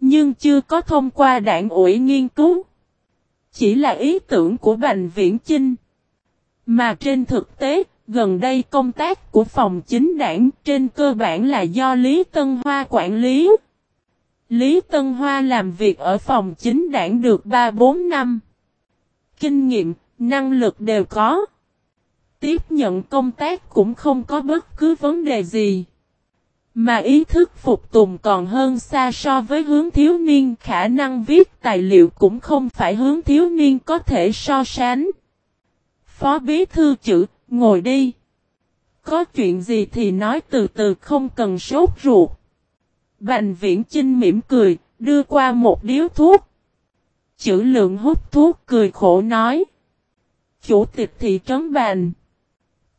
Nhưng chưa có thông qua đảng ủy nghiên cứu. Chỉ là ý tưởng của Bành Viễn Chinh. Mà trên thực tế, gần đây công tác của phòng chính đảng trên cơ bản là do Lý Tân Hoa quản lý. Lý Tân Hoa làm việc ở phòng chính đảng được 3-4 năm. Kinh nghiệm, năng lực đều có. Tiếp nhận công tác cũng không có bất cứ vấn đề gì. Mà ý thức phục tùng còn hơn xa so với hướng thiếu niên khả năng viết tài liệu cũng không phải hướng thiếu niên có thể so sánh. Phó bí thư chữ, ngồi đi. Có chuyện gì thì nói từ từ không cần sốt ruột. Bành viễn Trinh mỉm cười, đưa qua một điếu thuốc. Chữ lượng hút thuốc cười khổ nói. Chủ tịch thị trấn Bành.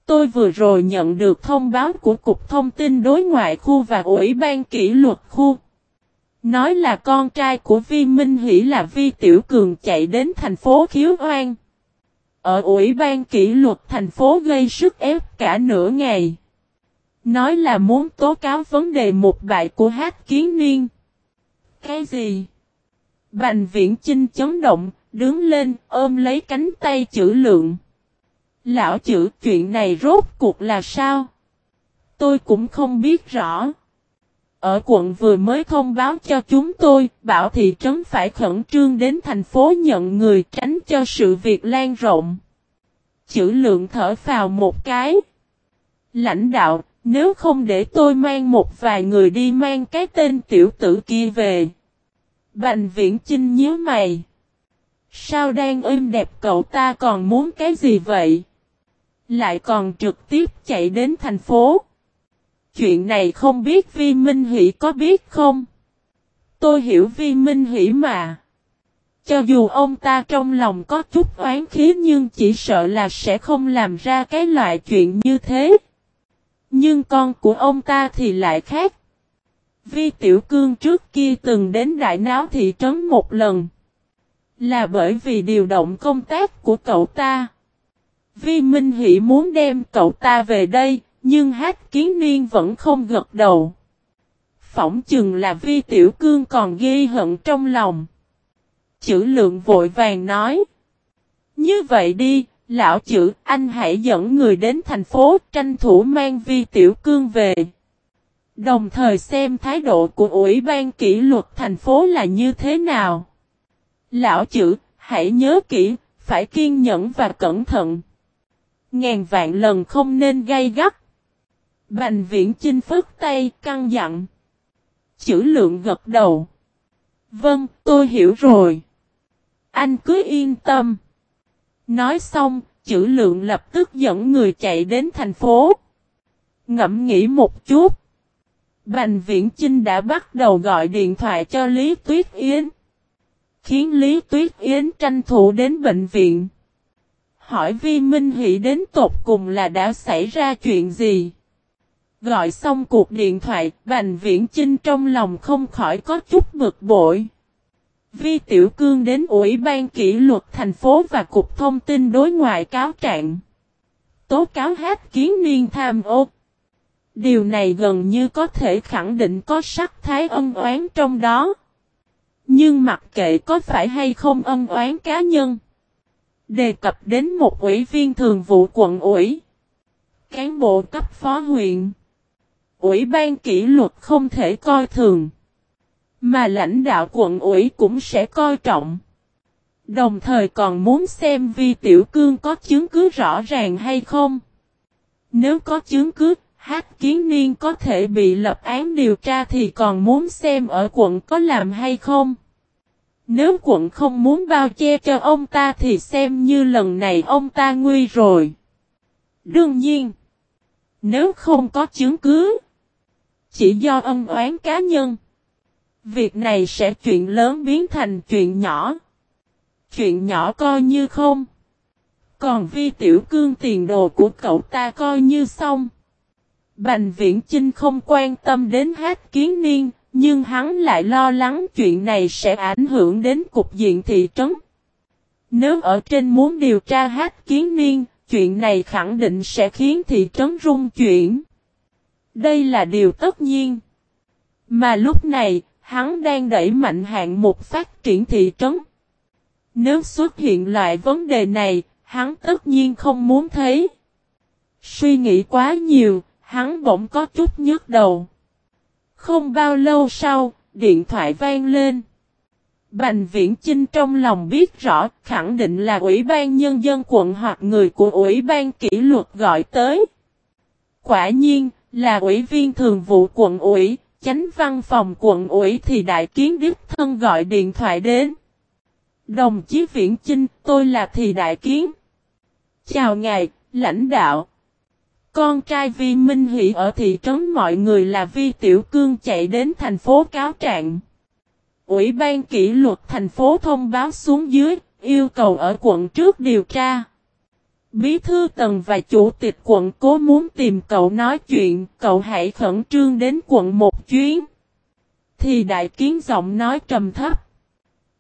Tôi vừa rồi nhận được thông báo của Cục Thông tin Đối ngoại khu và Ủy ban kỷ luật khu. Nói là con trai của Vi Minh Hỷ là Vi Tiểu Cường chạy đến thành phố Khiếu Oan. Ở Ủy ban kỷ luật thành phố gây sức ép cả nửa ngày. Nói là muốn tố cáo vấn đề một bại của hát kiến niên. Cái gì? Bành viễn chinh chấn động, đứng lên, ôm lấy cánh tay chữ lượng. Lão chữ chuyện này rốt cuộc là sao? Tôi cũng không biết rõ. Ở quận vừa mới thông báo cho chúng tôi, bảo thị trấn phải khẩn trương đến thành phố nhận người tránh cho sự việc lan rộng. Chữ lượng thở vào một cái. Lãnh đạo, nếu không để tôi mang một vài người đi mang cái tên tiểu tử kia về. Bành viễn chinh nhớ mày. Sao đang êm đẹp cậu ta còn muốn cái gì vậy? Lại còn trực tiếp chạy đến thành phố. Chuyện này không biết Vi Minh Hỷ có biết không? Tôi hiểu Vi Minh Hỷ mà. Cho dù ông ta trong lòng có chút oán khí nhưng chỉ sợ là sẽ không làm ra cái loại chuyện như thế. Nhưng con của ông ta thì lại khác. Vi Tiểu Cương trước kia từng đến Đại Náo thị trấn một lần. Là bởi vì điều động công tác của cậu ta. Vi Minh Hỷ muốn đem cậu ta về đây, nhưng hát kiến niên vẫn không gật đầu. Phỏng chừng là Vi Tiểu Cương còn ghi hận trong lòng. Chữ lượng vội vàng nói. Như vậy đi, lão chữ, anh hãy dẫn người đến thành phố tranh thủ mang Vi Tiểu Cương về. Đồng thời xem thái độ của Ủy ban kỷ luật thành phố là như thế nào. Lão chữ, hãy nhớ kỹ, phải kiên nhẫn và cẩn thận. Ngàn vạn lần không nên gây gắt. Bành viễn chinh phức tay căng dặn. Chữ lượng gật đầu. Vâng, tôi hiểu rồi. Anh cứ yên tâm. Nói xong, chữ lượng lập tức dẫn người chạy đến thành phố. Ngẫm nghĩ một chút. Bành Viễn Chinh đã bắt đầu gọi điện thoại cho Lý Tuyết Yến. Khiến Lý Tuyết Yến tranh thủ đến bệnh viện. Hỏi Vi Minh Hỷ đến tột cùng là đã xảy ra chuyện gì? Gọi xong cuộc điện thoại, Bành Viễn Chinh trong lòng không khỏi có chút bực bội. Vi Tiểu Cương đến Ủy ban kỷ luật thành phố và Cục Thông tin đối ngoại cáo trạng. Tố cáo hát kiến niên tham ô. Điều này gần như có thể khẳng định có sắc thái ân oán trong đó. Nhưng mặc kệ có phải hay không ân oán cá nhân. Đề cập đến một ủy viên thường vụ quận ủy. Cán bộ cấp phó huyện. Ủy ban kỷ luật không thể coi thường. Mà lãnh đạo quận ủy cũng sẽ coi trọng. Đồng thời còn muốn xem Vi Tiểu Cương có chứng cứ rõ ràng hay không. Nếu có chứng cứ, Hát Kiến Niên có thể bị lập án điều tra thì còn muốn xem ở quận có làm hay không. Nếu quận không muốn bao che cho ông ta thì xem như lần này ông ta nguy rồi. Đương nhiên, nếu không có chứng cứ, chỉ do ân oán cá nhân. Việc này sẽ chuyện lớn biến thành chuyện nhỏ. Chuyện nhỏ coi như không. Còn vi tiểu cương tiền đồ của cậu ta coi như xong. Bành viễn Chinh không quan tâm đến hát kiến niên, nhưng hắn lại lo lắng chuyện này sẽ ảnh hưởng đến cục diện thị trấn. Nếu ở trên muốn điều tra hát kiến niên, chuyện này khẳng định sẽ khiến thị trấn rung chuyển. Đây là điều tất nhiên. Mà lúc này, hắn đang đẩy mạnh hạng mục phát triển thị trấn. Nếu xuất hiện loại vấn đề này, hắn tất nhiên không muốn thấy. Suy nghĩ quá nhiều, hắn bỗng có chút nhức đầu. Không bao lâu sau, điện thoại vang lên. Bành Viễn Chinh trong lòng biết rõ, khẳng định là Ủy ban Nhân dân quận hoặc người của Ủy ban kỷ luật gọi tới. Quả nhiên, là Ủy viên thường vụ quận ủy, chánh văn phòng quận ủy thì đại kiến đích thân gọi điện thoại đến. Đồng chí Viễn Chinh, tôi là thì đại kiến. Chào ngài, lãnh đạo. Con trai Vi Minh Hỷ ở thị trấn mọi người là Vi Tiểu Cương chạy đến thành phố cáo trạng. Ủy ban kỷ luật thành phố thông báo xuống dưới, yêu cầu ở quận trước điều tra. Bí thư tần và chủ tịch quận cố muốn tìm cậu nói chuyện, cậu hãy khẩn trương đến quận một chuyến. Thì đại kiến giọng nói trầm thấp.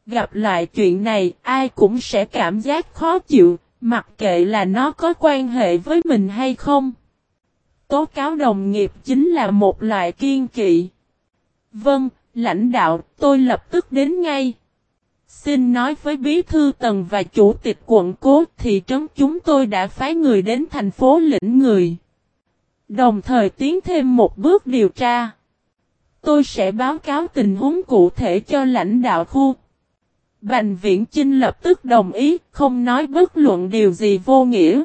Gặp lại chuyện này, ai cũng sẽ cảm giác khó chịu, mặc kệ là nó có quan hệ với mình hay không. Tố cáo đồng nghiệp chính là một loại kiên kỵ. Vâng, lãnh đạo, tôi lập tức đến ngay. Xin nói với bí thư tần và chủ tịch quận cố thị trấn chúng tôi đã phái người đến thành phố lĩnh người. Đồng thời tiến thêm một bước điều tra. Tôi sẽ báo cáo tình huống cụ thể cho lãnh đạo khu. Bành viễn Chinh lập tức đồng ý, không nói bất luận điều gì vô nghĩa.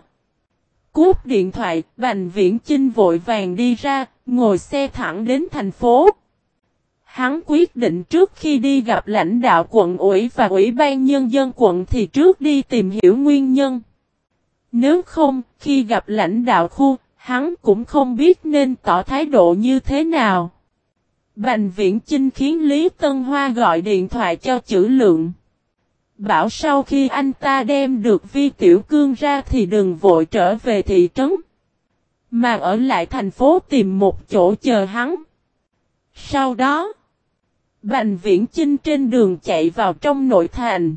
Cúp điện thoại, Bành Viễn Chinh vội vàng đi ra, ngồi xe thẳng đến thành phố. Hắn quyết định trước khi đi gặp lãnh đạo quận ủy và ủy ban nhân dân quận thì trước đi tìm hiểu nguyên nhân. Nếu không, khi gặp lãnh đạo khu, hắn cũng không biết nên tỏ thái độ như thế nào. Bành viễn Chinh khiến Lý Tân Hoa gọi điện thoại cho chữ lượng. Bảo sau khi anh ta đem được vi tiểu cương ra thì đừng vội trở về thị trấn. Mà ở lại thành phố tìm một chỗ chờ hắn. Sau đó, Bành Viễn Chinh trên đường chạy vào trong nội thành.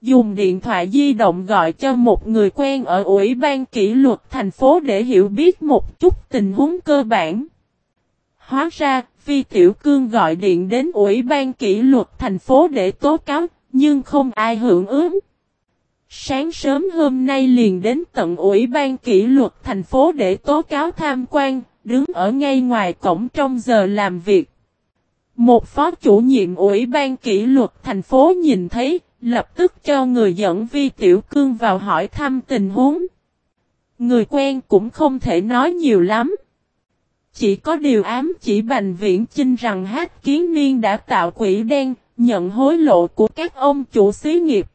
Dùng điện thoại di động gọi cho một người quen ở Ủy ban kỷ luật thành phố để hiểu biết một chút tình huống cơ bản. Hóa ra, phi Tiểu Cương gọi điện đến Ủy ban kỷ luật thành phố để tố cáo, nhưng không ai hưởng ứng. Sáng sớm hôm nay liền đến tận Ủy ban kỷ luật thành phố để tố cáo tham quan, đứng ở ngay ngoài cổng trong giờ làm việc. Một phó chủ nhiệm ủy ban kỷ luật thành phố nhìn thấy, lập tức cho người dẫn Vi Tiểu Cương vào hỏi thăm tình huống. Người quen cũng không thể nói nhiều lắm. Chỉ có điều ám chỉ Bành Viễn Chinh rằng Hát Kiến Niên đã tạo quỷ đen, nhận hối lộ của các ông chủ xí nghiệp.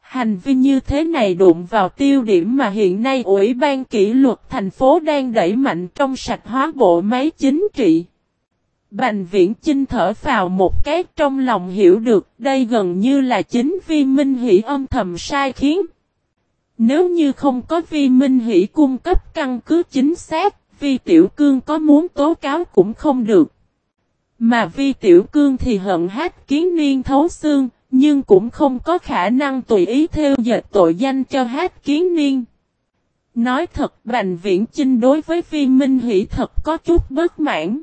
Hành vi như thế này đụng vào tiêu điểm mà hiện nay Ủy ban kỷ luật thành phố đang đẩy mạnh trong sạch hóa bộ máy chính trị. Bành viễn chinh thở vào một cái trong lòng hiểu được đây gần như là chính vi minh hỷ âm thầm sai khiến. Nếu như không có vi minh hỷ cung cấp căn cứ chính xác, vi tiểu cương có muốn tố cáo cũng không được. Mà vi tiểu cương thì hận hát kiến niên thấu xương, nhưng cũng không có khả năng tùy ý theo dệt tội danh cho hát kiến niên. Nói thật Bành Viễn Chinh đối với Vi Minh Hỷ thật có chút bất mãn.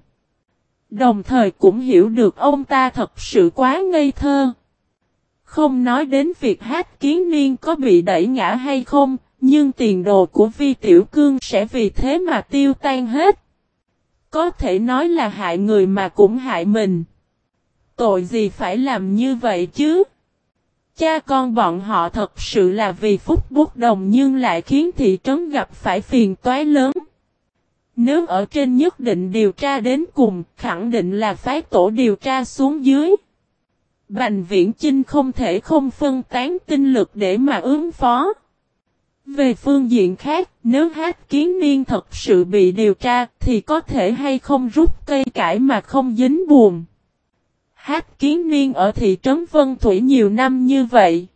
Đồng thời cũng hiểu được ông ta thật sự quá ngây thơ. Không nói đến việc hát kiến niên có bị đẩy ngã hay không, nhưng tiền đồ của Vi Tiểu Cương sẽ vì thế mà tiêu tan hết. Có thể nói là hại người mà cũng hại mình. Tội gì phải làm như vậy chứ? Cha con bọn họ thật sự là vì phúc bút đồng nhưng lại khiến thị trấn gặp phải phiền toái lớn. Nếu ở trên nhất định điều tra đến cùng, khẳng định là phái tổ điều tra xuống dưới. Bành viễn Chinh không thể không phân tán tinh lực để mà ứng phó. Về phương diện khác, nếu hát kiến niên thật sự bị điều tra thì có thể hay không rút cây cải mà không dính buồn. Hát kiến niên ở thị trấn Vân Thủy nhiều năm như vậy.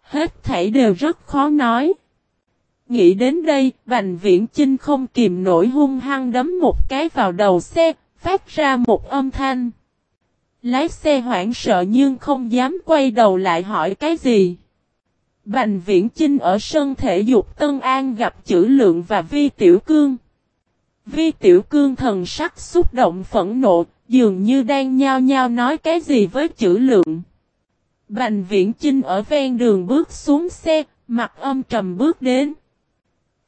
Hết thảy đều rất khó nói. Nghĩ đến đây, Bành Viễn Chinh không kìm nổi hung hăng đấm một cái vào đầu xe, phát ra một âm thanh. Lái xe hoảng sợ nhưng không dám quay đầu lại hỏi cái gì. Bành Viễn Chinh ở sân thể dục Tân An gặp chữ lượng và Vi Tiểu Cương. Vi Tiểu Cương thần sắc xúc động phẫn nộ, dường như đang nhao nhao nói cái gì với chữ lượng. Bành Viễn Chinh ở ven đường bước xuống xe, mặt âm trầm bước đến.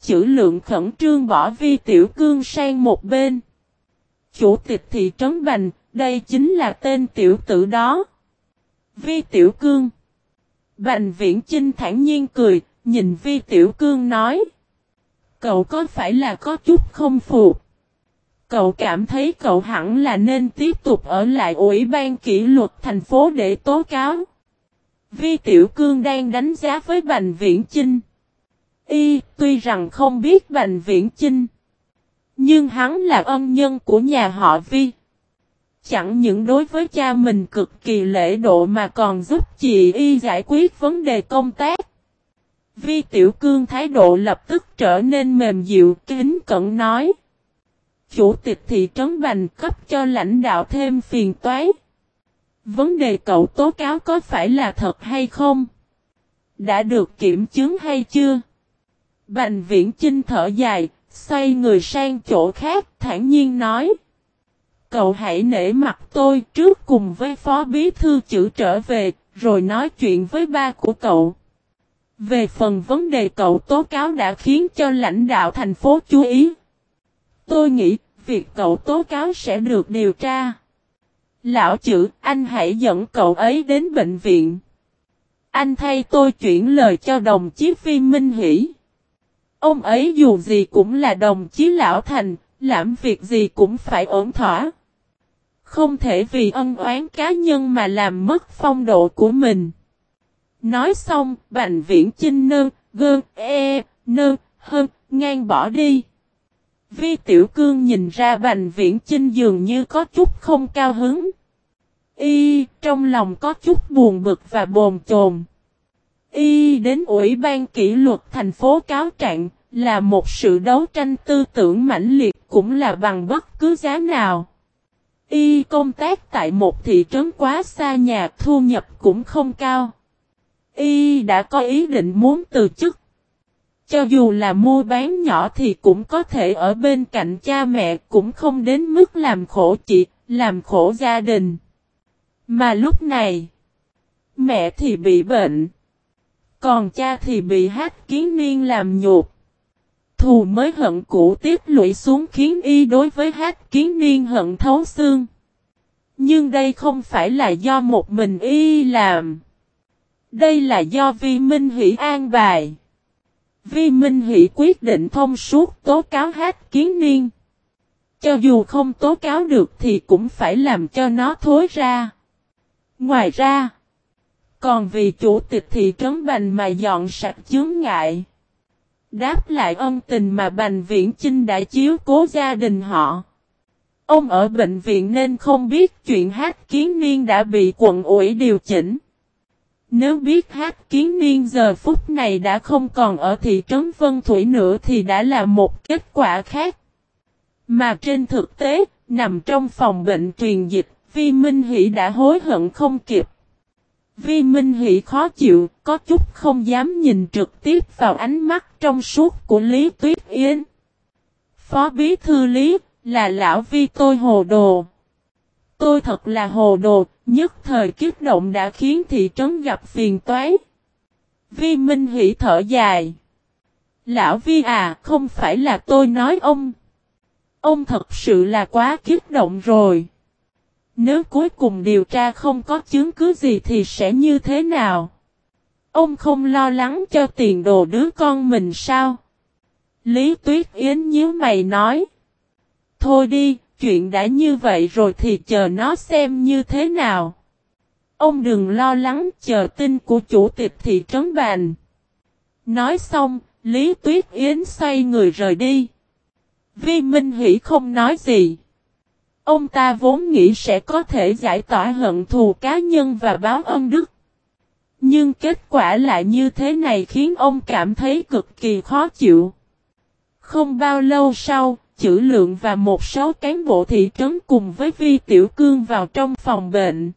Chữ lượng khẩn trương bỏ Vi Tiểu Cương sang một bên. Chủ tịch thị trấn Bành, đây chính là tên tiểu tử đó. Vi Tiểu Cương Bành Viễn Chinh thản nhiên cười, nhìn Vi Tiểu Cương nói. Cậu có phải là có chút không phục? Cậu cảm thấy cậu hẳn là nên tiếp tục ở lại Ủy ban kỷ luật thành phố để tố cáo. Vi Tiểu Cương đang đánh giá với Bành Viễn Chinh. Y, tuy rằng không biết Bành Viễn Chinh. Nhưng hắn là ân nhân của nhà họ Vi. Chẳng những đối với cha mình cực kỳ lễ độ mà còn giúp chị Y giải quyết vấn đề công tác. Vi Tiểu Cương thái độ lập tức trở nên mềm dịu kính cẩn nói. Chủ tịch thị trấn Bành cấp cho lãnh đạo thêm phiền toái. Vấn đề cậu tố cáo có phải là thật hay không? Đã được kiểm chứng hay chưa? Bành viễn chinh thở dài, xoay người sang chỗ khác, thản nhiên nói. Cậu hãy nể mặt tôi trước cùng với phó bí thư chữ trở về, rồi nói chuyện với ba của cậu. Về phần vấn đề cậu tố cáo đã khiến cho lãnh đạo thành phố chú ý. Tôi nghĩ việc cậu tố cáo sẽ được điều tra. Lão chữ, anh hãy dẫn cậu ấy đến bệnh viện. Anh thay tôi chuyển lời cho đồng chí Phi Minh Hỷ. Ông ấy dù gì cũng là đồng chí lão thành, làm việc gì cũng phải ổn thỏa. Không thể vì ân oán cá nhân mà làm mất phong độ của mình. Nói xong, Bành Viễn Chinh nơ, gơ, e, nơ, hơn, ngang bỏ đi. Vi Tiểu Cương nhìn ra Bành Viễn Chinh dường như có chút không cao hứng. Y, trong lòng có chút buồn bực và bồn chồn. Y đến Ủy ban kỷ luật thành phố cáo trạng, là một sự đấu tranh tư tưởng mãnh liệt cũng là bằng bất cứ giá nào. Y công tác tại một thị trấn quá xa nhà thu nhập cũng không cao. Y đã có ý định muốn từ chức. Cho dù là mua bán nhỏ thì cũng có thể ở bên cạnh cha mẹ cũng không đến mức làm khổ chị, làm khổ gia đình. Mà lúc này, mẹ thì bị bệnh, còn cha thì bị hát kiến niên làm nhục. Thù mới hận cũ tiếp lũy xuống khiến y đối với hát kiến niên hận thấu xương. Nhưng đây không phải là do một mình y làm. Đây là do Vi Minh Hỷ an bài. Vi Minh Hỷ quyết định thông suốt tố cáo hát kiến niên. Cho dù không tố cáo được thì cũng phải làm cho nó thối ra. Ngoài ra, còn vì chủ tịch thị trấn Bành mà dọn sạch chướng ngại. Đáp lại ân tình mà Bành Viễn Chinh đã chiếu cố gia đình họ. Ông ở bệnh viện nên không biết chuyện hát kiến niên đã bị quận ủy điều chỉnh. Nếu biết hát kiến niên giờ phút này đã không còn ở thị trấn Vân Thủy nữa thì đã là một kết quả khác. Mà trên thực tế, nằm trong phòng bệnh truyền dịch, Vi Minh Hỷ đã hối hận không kịp. Vi Minh Hỷ khó chịu, có chút không dám nhìn trực tiếp vào ánh mắt trong suốt của Lý Tuyết Yến. Phó Bí Thư Lý, là lão Vi tôi hồ đồ. Tôi thật là hồ đồ, nhất thời kiếp động đã khiến thị trấn gặp phiền toái. Vi Minh Hỷ thở dài. Lão Vi à, không phải là tôi nói ông. Ông thật sự là quá kiếp động rồi. Nếu cuối cùng điều tra không có chứng cứ gì thì sẽ như thế nào? Ông không lo lắng cho tiền đồ đứa con mình sao? Lý Tuyết Yến nhíu mày nói. Thôi đi, chuyện đã như vậy rồi thì chờ nó xem như thế nào. Ông đừng lo lắng chờ tin của chủ tịch thị trấn bàn. Nói xong, Lý Tuyết Yến xoay người rời đi. Vi Minh Hỷ không nói gì. Ông ta vốn nghĩ sẽ có thể giải tỏa hận thù cá nhân và báo ân đức. Nhưng kết quả lại như thế này khiến ông cảm thấy cực kỳ khó chịu. Không bao lâu sau, chữ lượng và một số cán bộ thị trấn cùng với Vi Tiểu Cương vào trong phòng bệnh.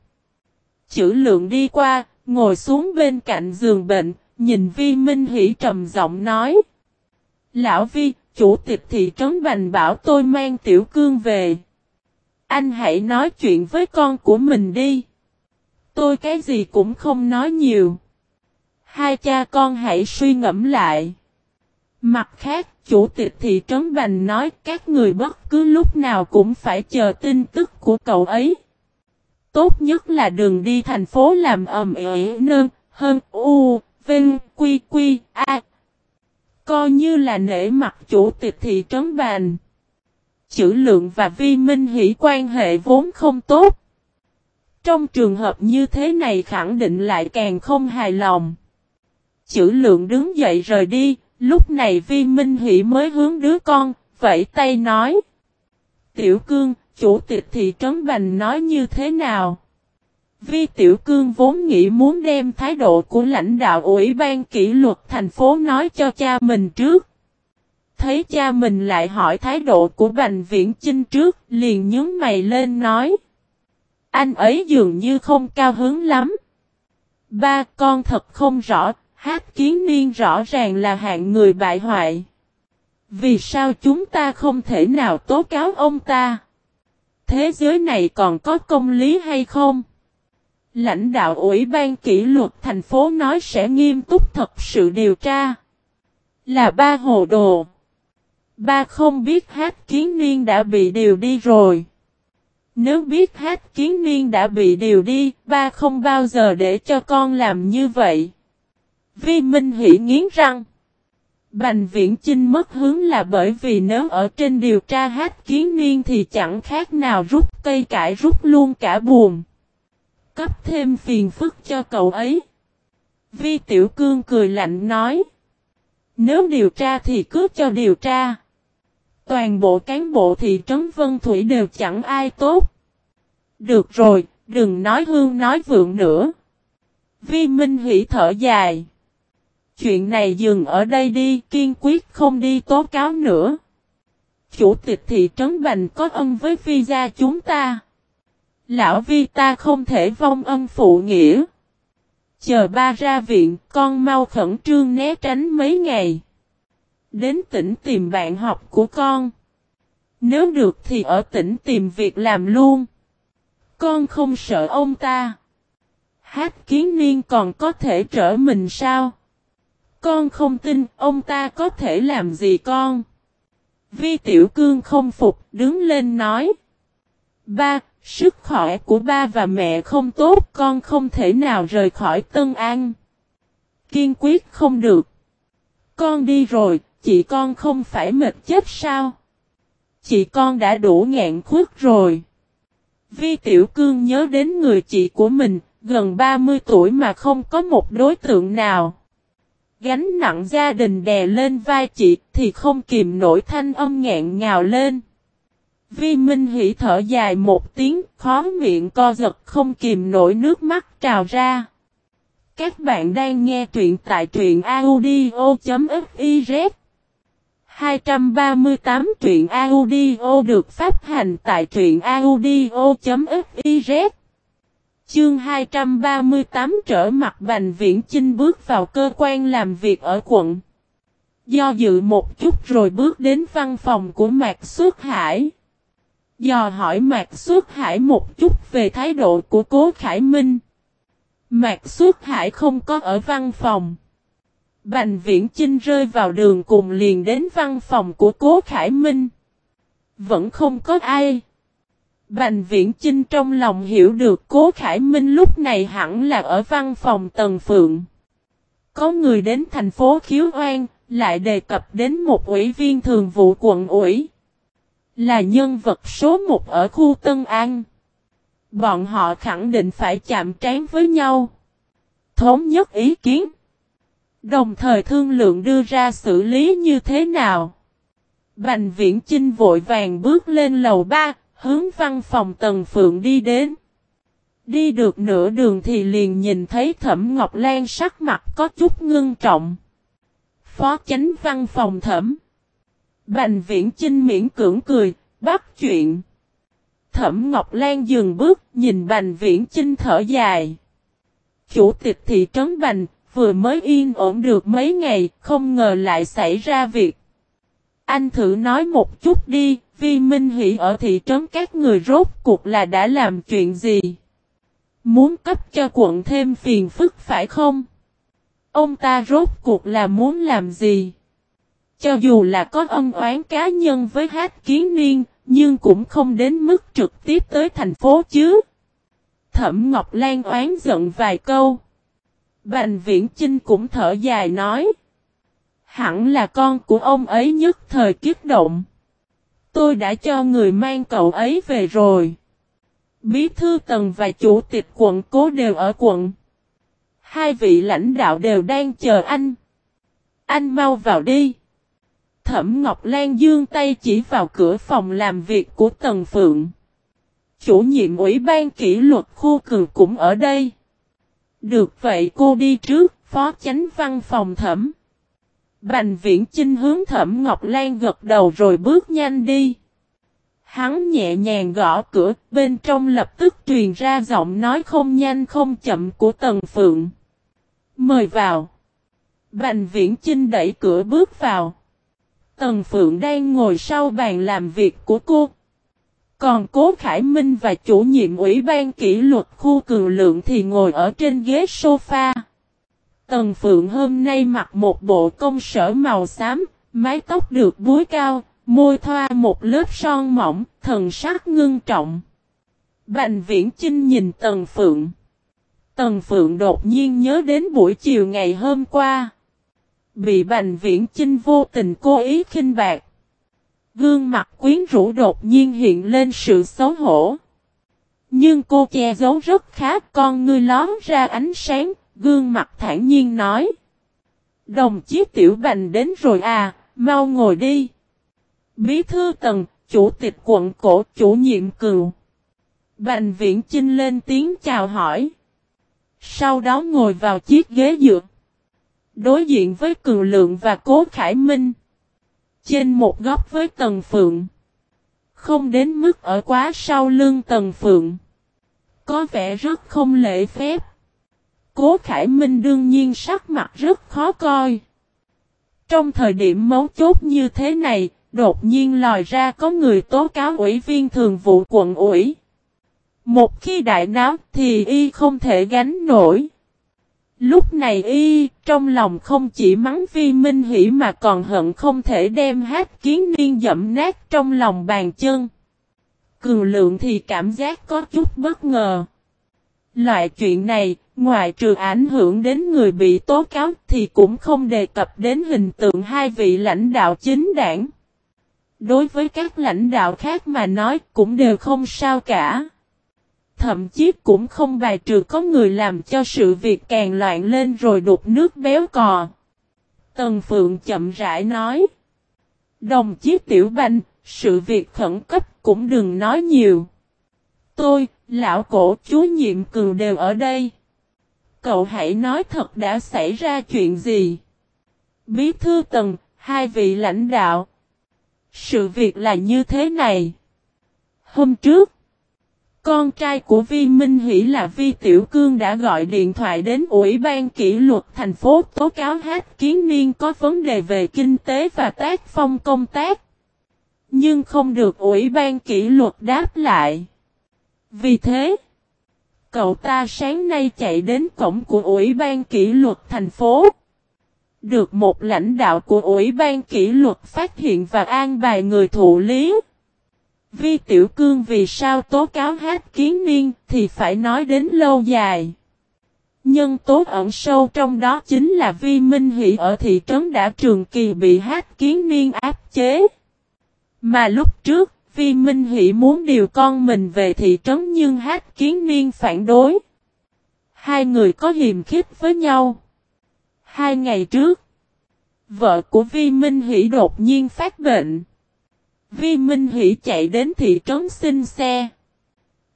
Chữ lượng đi qua, ngồi xuống bên cạnh giường bệnh, nhìn Vi Minh Hỷ trầm giọng nói. Lão Vi, chủ tịch thị trấn Bành bảo tôi mang Tiểu Cương về. Anh hãy nói chuyện với con của mình đi. Tôi cái gì cũng không nói nhiều. Hai cha con hãy suy ngẫm lại. Mặt khác, chủ tịch thị trấn Bành nói các người bất cứ lúc nào cũng phải chờ tin tức của cậu ấy. Tốt nhất là đừng đi thành phố làm ầm ĩ nơn, hơn u, vinh, quy quy, a. Coi như là nể mặt chủ tịch thị trấn Bành. Chữ lượng và vi minh hỷ quan hệ vốn không tốt. Trong trường hợp như thế này khẳng định lại càng không hài lòng. Chữ lượng đứng dậy rời đi, lúc này vi minh hỷ mới hướng đứa con, vẫy tay nói. Tiểu cương, chủ tịch thị trấn Bành nói như thế nào? Vi Tiểu Cương vốn nghĩ muốn đem thái độ của lãnh đạo Ủy ban kỷ luật thành phố nói cho cha mình trước. Thấy cha mình lại hỏi thái độ của Bành Viễn Chinh trước, liền nhướng mày lên nói. Anh ấy dường như không cao hứng lắm. Ba con thật không rõ, hát kiến niên rõ ràng là hạng người bại hoại. Vì sao chúng ta không thể nào tố cáo ông ta? Thế giới này còn có công lý hay không? Lãnh đạo Ủy ban kỷ luật thành phố nói sẽ nghiêm túc thật sự điều tra. Là ba hồ đồ. Ba không biết hát kiến niên đã bị điều đi rồi. Nếu biết hát kiến niên đã bị điều đi, ba không bao giờ để cho con làm như vậy. Vi Minh Hỷ nghiến răng. Bành viễn Trinh mất hướng là bởi vì nếu ở trên điều tra hát kiến niên thì chẳng khác nào rút cây cải rút luôn cả buồn. Cấp thêm phiền phức cho cậu ấy. Vi Tiểu Cương cười lạnh nói. Nếu điều tra thì cứ cho điều tra. Toàn bộ cán bộ thị trấn Vân Thủy đều chẳng ai tốt. Được rồi, đừng nói hương nói vượng nữa. Vi Minh hỉ thở dài. Chuyện này dừng ở đây đi, kiên quyết không đi tố cáo nữa. Chủ tịch thị trấn Bành có ân với phi gia chúng ta. Lão Vi ta không thể vong ân phụ nghĩa. Chờ ba ra viện, con mau khẩn trương né tránh mấy ngày. Đến tỉnh tìm bạn học của con. Nếu được thì ở tỉnh tìm việc làm luôn. Con không sợ ông ta. Hát kiến niên còn có thể trở mình sao? Con không tin ông ta có thể làm gì con. Vi tiểu cương không phục đứng lên nói. Ba, sức khỏe của ba và mẹ không tốt con không thể nào rời khỏi Tân An. Kiên quyết không được. Con đi rồi, chị con không phải mệt chết sao? Chị con đã đủ ngạn khuất rồi. Vi Tiểu Cương nhớ đến người chị của mình, gần 30 tuổi mà không có một đối tượng nào. Gánh nặng gia đình đè lên vai chị thì không kìm nổi thanh âm ngạn ngào lên. Vi Minh Hỷ thở dài một tiếng, khó miệng co giật không kìm nổi nước mắt trào ra. Các bạn đang nghe truyện tại truyện audio.fif 238 truyện audio được phát hành tại truyện audio.fiz Chương 238 trở mặt Bành Viễn Chinh bước vào cơ quan làm việc ở quận. Do dự một chút rồi bước đến văn phòng của Mạc Xuất Hải. Dò hỏi Mạc Xuất Hải một chút về thái độ của Cố Khải Minh. Mạc Xuất Hải không có ở văn phòng. Bành Viễn Chinh rơi vào đường cùng liền đến văn phòng của Cố Khải Minh. Vẫn không có ai. Bành Viễn Chinh trong lòng hiểu được Cố Khải Minh lúc này hẳn là ở văn phòng Tần Phượng. Có người đến thành phố Khiếu Oan, lại đề cập đến một ủy viên thường vụ quận ủy. Là nhân vật số một ở khu Tân An. Bọn họ khẳng định phải chạm trán với nhau. Thống nhất ý kiến. Đồng thời thương lượng đưa ra xử lý như thế nào. Bành viễn Trinh vội vàng bước lên lầu ba, hướng văn phòng Tần Phượng đi đến. Đi được nửa đường thì liền nhìn thấy Thẩm Ngọc Lan sắc mặt có chút ngưng trọng. Phó chánh văn phòng Thẩm. Bành viễn Trinh miễn cưỡng cười, bắt chuyện. Thẩm Ngọc Lan dừng bước, nhìn Bành viễn Trinh thở dài. Chủ tịch thị trấn Bành, vừa mới yên ổn được mấy ngày, không ngờ lại xảy ra việc. Anh thử nói một chút đi, Vi Minh Hỷ ở thị trấn các người rốt cuộc là đã làm chuyện gì? Muốn cấp cho quận thêm phiền phức phải không? Ông ta rốt cuộc là muốn làm gì? Cho dù là có ân oán cá nhân với hát kiến niên, nhưng cũng không đến mức trực tiếp tới thành phố chứ. Thẩm Ngọc Lan oán giận vài câu. Bành Viễn Chinh cũng thở dài nói. Hẳn là con của ông ấy nhất thời kiếp động. Tôi đã cho người mang cậu ấy về rồi. Bí thư tầng và chủ tịch quận cố đều ở quận. Hai vị lãnh đạo đều đang chờ anh. Anh mau vào đi. Thẩm Ngọc Lan dương tay chỉ vào cửa phòng làm việc của Tần Phượng. Chủ nhiệm ủy ban kỷ luật khu cường cũng ở đây. Được vậy cô đi trước, phó chánh văn phòng thẩm. Bành viễn chinh hướng thẩm Ngọc Lan gật đầu rồi bước nhanh đi. Hắn nhẹ nhàng gõ cửa, bên trong lập tức truyền ra giọng nói không nhanh không chậm của Tần Phượng. Mời vào. Bành viễn chinh đẩy cửa bước vào. Tần Phượng đang ngồi sau bàn làm việc của cô. Còn Cố Khải Minh và chủ nhiệm ủy ban kỷ luật khu cường lượng thì ngồi ở trên ghế sofa. Tần Phượng hôm nay mặc một bộ công sở màu xám, mái tóc được búi cao, môi thoa một lớp son mỏng, thần sắc ngưng trọng. Bành viễn Trinh nhìn Tần Phượng. Tần Phượng đột nhiên nhớ đến buổi chiều ngày hôm qua. Bị Bành Viễn Chinh vô tình cố ý khinh bạc. Gương mặt quyến rũ đột nhiên hiện lên sự xấu hổ. Nhưng cô che giấu rất khá con ngươi lón ra ánh sáng, gương mặt thản nhiên nói. Đồng chí Tiểu Bành đến rồi à, mau ngồi đi. Bí thư tầng, chủ tịch quận cổ, chủ nhiệm cừu. Bành viễn chinh lên tiếng chào hỏi. Sau đó ngồi vào chiếc ghế dựa. Đối diện với Cường Lượng và Cố Khải Minh. Trên một góc với Tần Phượng. Không đến mức ở quá sau lưng Tần Phượng. Có vẻ rất không lễ phép. Cố Khải Minh đương nhiên sắc mặt rất khó coi. Trong thời điểm mấu chốt như thế này, đột nhiên lòi ra có người tố cáo ủy viên thường vụ quận ủy. Một khi đại náo thì y không thể gánh nổi. Lúc này y, trong lòng không chỉ mắng vi minh hỉ mà còn hận không thể đem hát kiến niên dẫm nát trong lòng bàn chân. Cường lượng thì cảm giác có chút bất ngờ. Loại chuyện này, ngoài trừ ảnh hưởng đến người bị tố cáo thì cũng không đề cập đến hình tượng hai vị lãnh đạo chính đảng. Đối với các lãnh đạo khác mà nói cũng đều không sao cả thậm chí cũng không bài trừ có người làm cho sự việc càng loạn lên rồi đục nước béo cò. Tần Phượng chậm rãi nói. Đồng chí Tiểu Banh, sự việc khẩn cấp cũng đừng nói nhiều. Tôi, lão cổ chú nhiệm cường đều ở đây. Cậu hãy nói thật đã xảy ra chuyện gì? Bí thư tần, hai vị lãnh đạo. Sự việc là như thế này. Hôm trước, con trai của Vi Minh Hỷ là Vi Tiểu Cương đã gọi điện thoại đến Ủy ban kỷ luật thành phố tố cáo Hát Kiến Niên có vấn đề về kinh tế và tác phong công tác. Nhưng không được Ủy ban kỷ luật đáp lại. Vì thế, cậu ta sáng nay chạy đến cổng của Ủy ban kỷ luật thành phố. Được một lãnh đạo của Ủy ban kỷ luật phát hiện và an bài người thụ lý. Vi Tiểu Cương vì sao tố cáo hát kiến niên thì phải nói đến lâu dài. Nhân tố ẩn sâu trong đó chính là Vi Minh Hỷ ở thị trấn đã trường kỳ bị hát kiến niên áp chế. Mà lúc trước, Vi Minh Hỷ muốn điều con mình về thị trấn nhưng hát kiến niên phản đối. Hai người có hiềm khích với nhau. Hai ngày trước, vợ của Vi Minh Hỷ đột nhiên phát bệnh. Vi Minh Hỷ chạy đến thị trấn xin xe.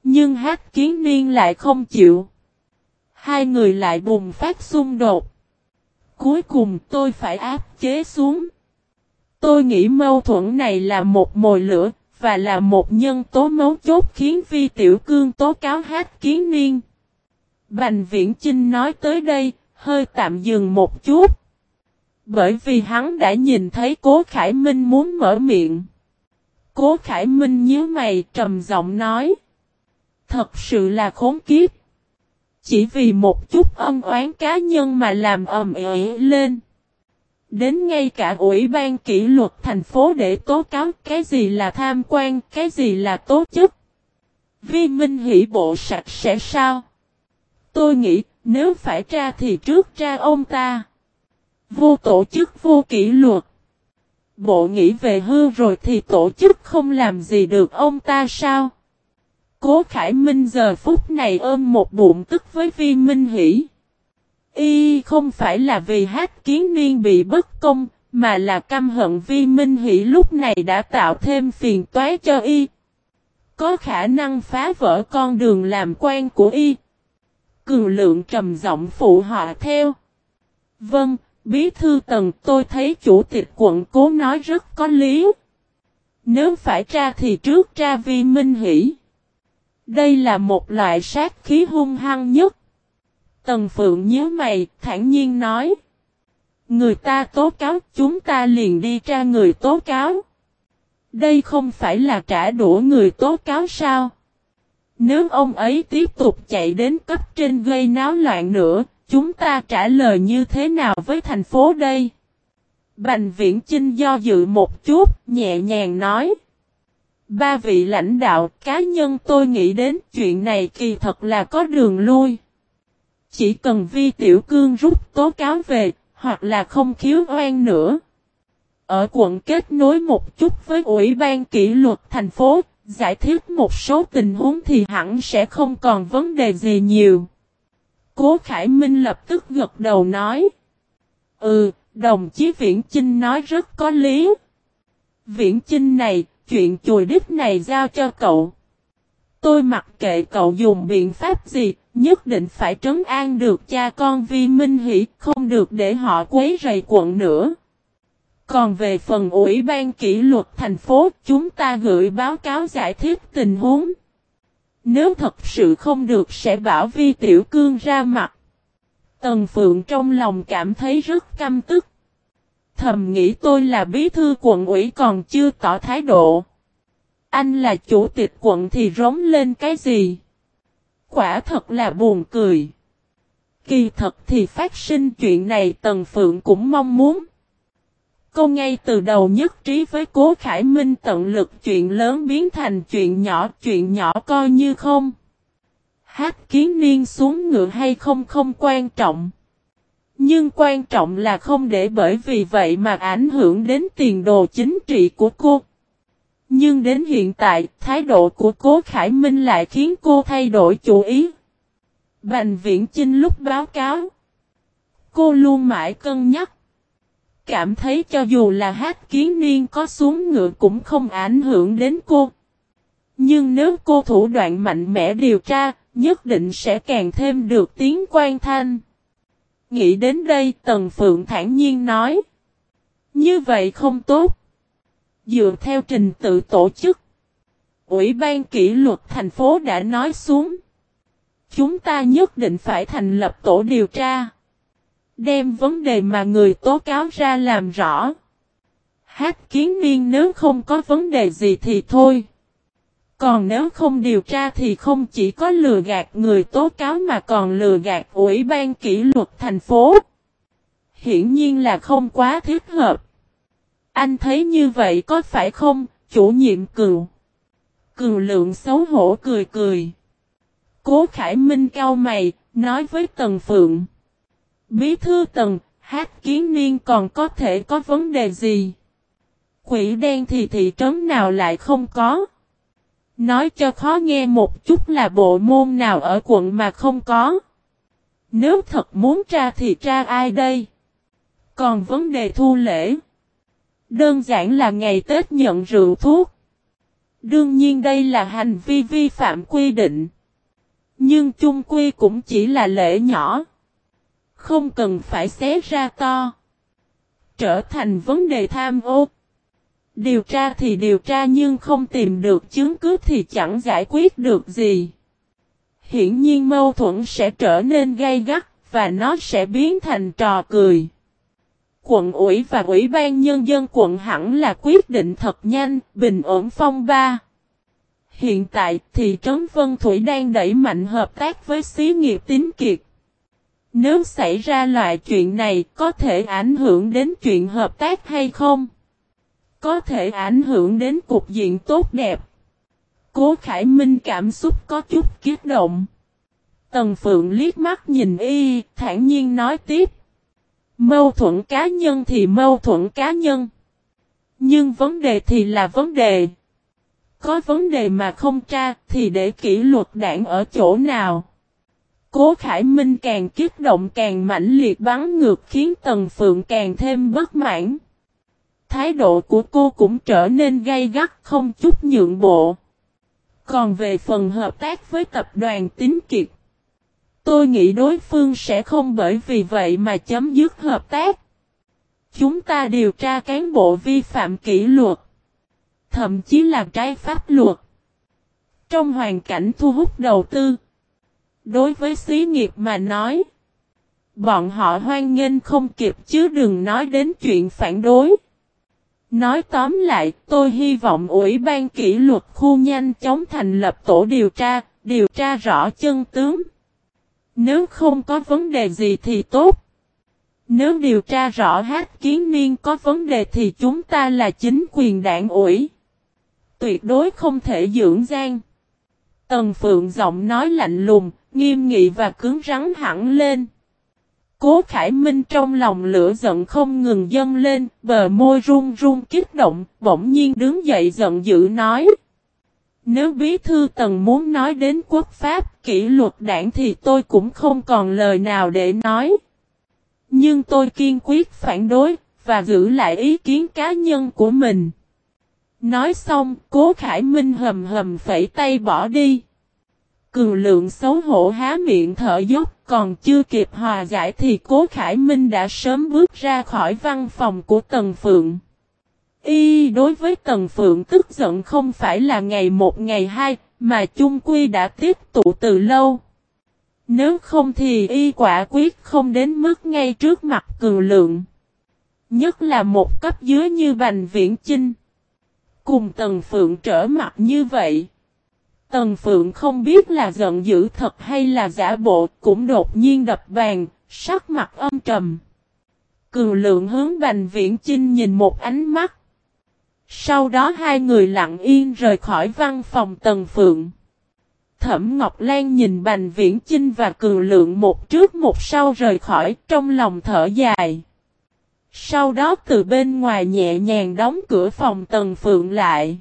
Nhưng hát kiến niên lại không chịu. Hai người lại bùng phát xung đột. Cuối cùng tôi phải áp chế xuống. Tôi nghĩ mâu thuẫn này là một mồi lửa, và là một nhân tố mấu chốt khiến Vi Tiểu Cương tố cáo hát kiến niên. Bành Viễn Chinh nói tới đây, hơi tạm dừng một chút. Bởi vì hắn đã nhìn thấy Cố Khải Minh muốn mở miệng. Cố Khải Minh nhíu mày trầm giọng nói. Thật sự là khốn kiếp. Chỉ vì một chút ân oán cá nhân mà làm ầm ĩ lên. Đến ngay cả ủy ban kỷ luật thành phố để tố cáo cái gì là tham quan, cái gì là tố chức. Vi Minh hỷ bộ sạch sẽ sao? Tôi nghĩ nếu phải tra thì trước tra ông ta. Vô tổ chức vô kỷ luật. Bộ nghĩ về hư rồi thì tổ chức không làm gì được ông ta sao? Cố Khải Minh giờ phút này ôm một bụng tức với Vi Minh Hỷ. Y không phải là vì hát kiến niên bị bất công, mà là căm hận Vi Minh Hỷ lúc này đã tạo thêm phiền toái cho Y. Có khả năng phá vỡ con đường làm quan của Y. Cường lượng trầm giọng phụ họ theo. Vâng, bí thư tần tôi thấy chủ tịch quận cố nói rất có lý. Nếu phải tra thì trước tra Vi Minh Hỷ. Đây là một loại sát khí hung hăng nhất. Tần Phượng nhớ mày, thản nhiên nói. Người ta tố cáo, chúng ta liền đi tra người tố cáo. Đây không phải là trả đũa người tố cáo sao? Nếu ông ấy tiếp tục chạy đến cấp trên gây náo loạn nữa, chúng ta trả lời như thế nào với thành phố đây? Bành viễn Chinh do dự một chút, nhẹ nhàng nói. Ba vị lãnh đạo cá nhân tôi nghĩ đến chuyện này kỳ thật là có đường lui. Chỉ cần vi tiểu cương rút tố cáo về, hoặc là không khiếu oan nữa. Ở quận kết nối một chút với Ủy ban kỷ luật thành phố, giải thích một số tình huống thì hẳn sẽ không còn vấn đề gì nhiều. Cố Khải Minh lập tức gật đầu nói. Ừ, đồng chí Viễn Chinh nói rất có lý. Viễn Chinh này, chuyện chùi đích này giao cho cậu. Tôi mặc kệ cậu dùng biện pháp gì, nhất định phải trấn an được cha con Vi Minh Hỷ, không được để họ quấy rầy quận nữa. Còn về phần Ủy ban kỷ luật thành phố, chúng ta gửi báo cáo giải thích tình huống. Nếu thật sự không được sẽ bảo Vi Tiểu Cương ra mặt. Tần Phượng trong lòng cảm thấy rất căm tức. Thầm nghĩ tôi là bí thư quận ủy còn chưa tỏ thái độ. Anh là chủ tịch quận thì rống lên cái gì? Quả thật là buồn cười. Kỳ thật thì phát sinh chuyện này Tần Phượng cũng mong muốn. Cô ngay từ đầu nhất trí với Cố Khải Minh tận lực chuyện lớn biến thành chuyện nhỏ, chuyện nhỏ coi như không. Hát kiến niên xuống ngựa hay không không quan trọng. Nhưng quan trọng là không để bởi vì vậy mà ảnh hưởng đến tiền đồ chính trị của cô. Nhưng đến hiện tại, thái độ của cố Khải Minh lại khiến cô thay đổi chủ ý. Bành viễn Chinh lúc báo cáo. Cô luôn mãi cân nhắc. Cảm thấy cho dù là hát kiến niên có xuống ngựa cũng không ảnh hưởng đến cô. Nhưng nếu cô thủ đoạn mạnh mẽ điều tra, nhất định sẽ càng thêm được tiếng quan thanh. Nghĩ đến đây Tần Phượng thản nhiên nói. Như vậy không tốt. Dựa theo trình tự tổ chức. Ủy ban kỷ luật thành phố đã nói xuống. Chúng ta nhất định phải thành lập tổ điều tra. Đem vấn đề mà người tố cáo ra làm rõ. Hát kiến niên nếu không có vấn đề gì thì thôi. Còn nếu không điều tra thì không chỉ có lừa gạt người tố cáo mà còn lừa gạt ủy ban kỷ luật thành phố. Hiển nhiên là không quá thiết hợp. Anh thấy như vậy có phải không, chủ nhiệm cựu? cựu lượng xấu hổ cười cười. Cố Khải Minh cao mày, nói với Tần Phượng. Bí thư Tần, hát kiến niên còn có thể có vấn đề gì? Quỷ đen thì thị trấn nào lại không có? Nói cho khó nghe một chút là bộ môn nào ở quận mà không có. Nếu thật muốn tra thì tra ai đây? Còn vấn đề thu lễ. Đơn giản là ngày Tết nhận rượu thuốc. Đương nhiên đây là hành vi vi phạm quy định. Nhưng chung quy cũng chỉ là lễ nhỏ. Không cần phải xé ra to. Trở thành vấn đề tham ô. Điều tra thì điều tra nhưng không tìm được chứng cứ thì chẳng giải quyết được gì. Hiển nhiên mâu thuẫn sẽ trở nên gay gắt, và nó sẽ biến thành trò cười. Quận ủy và Ủy ban Nhân dân quận hẳn là quyết định thật nhanh, bình ổn phong ba. Hiện tại, thị trấn Vân Thủy đang đẩy mạnh hợp tác với xí nghiệp tín kiệt. Nếu xảy ra loại chuyện này, có thể ảnh hưởng đến chuyện hợp tác hay không? Có thể ảnh hưởng đến cục diện tốt đẹp. Cố Khải Minh cảm xúc có chút kiết động. Tần Phượng liếc mắt nhìn y, thản nhiên nói tiếp. Mâu thuẫn cá nhân thì mâu thuẫn cá nhân. Nhưng vấn đề thì là vấn đề. Có vấn đề mà không tra thì để kỷ luật đảng ở chỗ nào. Cố Khải Minh càng kích động càng mãnh liệt bắn ngược khiến Tần Phượng càng thêm bất mãn. Thái độ của cô cũng trở nên gay gắt không chút nhượng bộ. Còn về phần hợp tác với tập đoàn Tín Kiệt, tôi nghĩ đối phương sẽ không bởi vì vậy mà chấm dứt hợp tác. Chúng ta điều tra cán bộ vi phạm kỷ luật, thậm chí là trái pháp luật. Trong hoàn cảnh thu hút đầu tư, đối với xí nghiệp mà nói, bọn họ hoan nghênh không kịp chứ đừng nói đến chuyện phản đối. Nói tóm lại, tôi hy vọng Ủy ban kỷ luật khu nhanh chóng thành lập tổ điều tra, điều tra rõ chân tướng. Nếu không có vấn đề gì thì tốt. Nếu điều tra rõ hát kiến niên có vấn đề thì chúng ta là chính quyền đảng ủy. Tuyệt đối không thể dưỡng gian. Tần Phượng giọng nói lạnh lùng, nghiêm nghị và cứng rắn hẳn lên. Cố Khải Minh trong lòng lửa giận không ngừng dâng lên, bờ môi run run kích động, bỗng nhiên đứng dậy giận dữ nói. Nếu bí thư tần muốn nói đến quốc pháp, kỷ luật đảng thì tôi cũng không còn lời nào để nói. Nhưng tôi kiên quyết phản đối, và giữ lại ý kiến cá nhân của mình. Nói xong, cố Khải Minh hầm hầm phẩy tay bỏ đi. Cường lượng xấu hổ há miệng thở dốc, còn chưa kịp hòa giải thì Cố Khải Minh đã sớm bước ra khỏi văn phòng của Tần Phượng. Y đối với Tần Phượng tức giận không phải là ngày một ngày hai, mà chung quy đã tiếp tụ từ lâu. Nếu không thì y quả quyết không đến mức ngay trước mặt cường lượng. Nhất là một cấp dưới như Bành Viễn Chinh. Cùng Tần Phượng trở mặt như vậy. Tần Phượng không biết là giận dữ thật hay là giả bộ, cũng đột nhiên đập bàn, sắc mặt âm trầm. Cường lượng hướng Bành Viễn Chinh nhìn một ánh mắt. Sau đó hai người lặng yên rời khỏi văn phòng Tần Phượng. Thẩm Ngọc Lan nhìn Bành Viễn Chinh và Cường Lượng một trước một sau rời khỏi trong lòng thở dài. Sau đó từ bên ngoài nhẹ nhàng đóng cửa phòng Tần Phượng lại.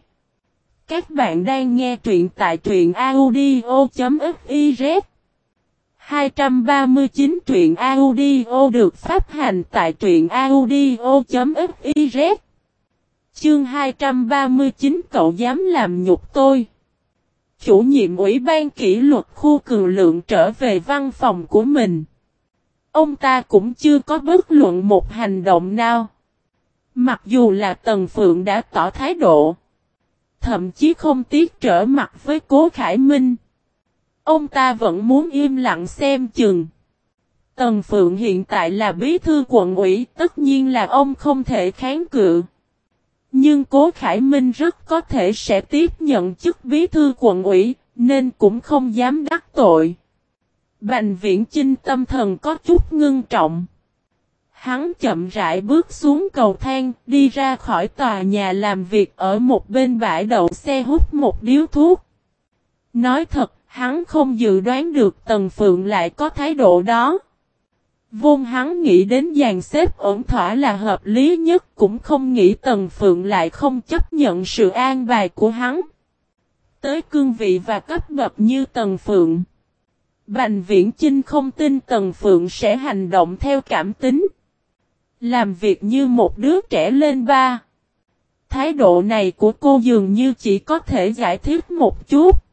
Các bạn đang nghe truyện tại truyện audio.fiz 239 truyện audio được phát hành tại truyện audio.fiz Chương 239 cậu dám làm nhục tôi. Chủ nhiệm ủy ban kỷ luật khu cường lượng trở về văn phòng của mình. Ông ta cũng chưa có bất luận một hành động nào. Mặc dù là Tần Phượng đã tỏ thái độ thậm chí không tiếc trở mặt với Cố Khải Minh. Ông ta vẫn muốn im lặng xem chừng. Tần Phượng hiện tại là bí thư quận ủy, tất nhiên là ông không thể kháng cự. Nhưng Cố Khải Minh rất có thể sẽ tiếp nhận chức bí thư quận ủy, nên cũng không dám đắc tội. Bành viễn chinh tâm thần có chút ngưng trọng. Hắn chậm rãi bước xuống cầu thang, đi ra khỏi tòa nhà làm việc ở một bên bãi đậu xe hút một điếu thuốc. Nói thật, hắn không dự đoán được Tần Phượng lại có thái độ đó. Vôn hắn nghĩ đến dàn xếp ổn thỏa là hợp lý nhất cũng không nghĩ Tần Phượng lại không chấp nhận sự an bài của hắn. Tới cương vị và cấp bậc như Tần Phượng. Bành Viễn Chinh không tin Tần Phượng sẽ hành động theo cảm tính. Làm việc như một đứa trẻ lên ba. Thái độ này của cô dường như chỉ có thể giải thích một chút.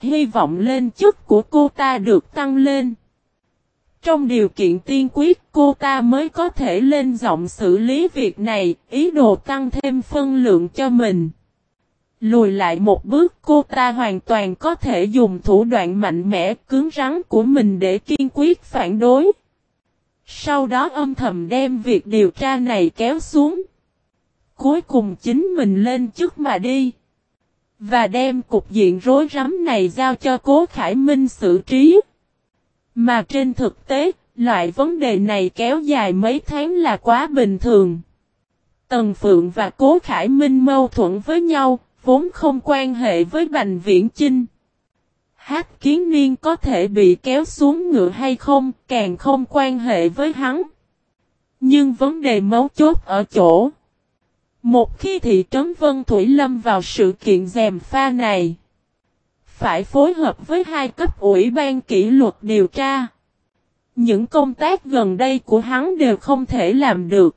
Hy vọng lên chức của cô ta được tăng lên. Trong điều kiện tiên quyết cô ta mới có thể lên giọng xử lý việc này, ý đồ tăng thêm phân lượng cho mình. Lùi lại một bước cô ta hoàn toàn có thể dùng thủ đoạn mạnh mẽ cứng rắn của mình để kiên quyết phản đối. Sau đó âm thầm đem việc điều tra này kéo xuống. Cuối cùng chính mình lên chức mà đi. Và đem cục diện rối rắm này giao cho Cố Khải Minh xử trí. Mà trên thực tế, loại vấn đề này kéo dài mấy tháng là quá bình thường. Tần Phượng và Cố Khải Minh mâu thuẫn với nhau, vốn không quan hệ với Bành Viễn Chinh. Hát kiến niên có thể bị kéo xuống ngựa hay không, càng không quan hệ với hắn. Nhưng vấn đề mấu chốt ở chỗ. Một khi thị trấn Vân Thủy Lâm vào sự kiện dèm pha này, phải phối hợp với hai cấp ủy ban kỷ luật điều tra. Những công tác gần đây của hắn đều không thể làm được.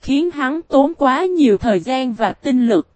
Khiến hắn tốn quá nhiều thời gian và tinh lực.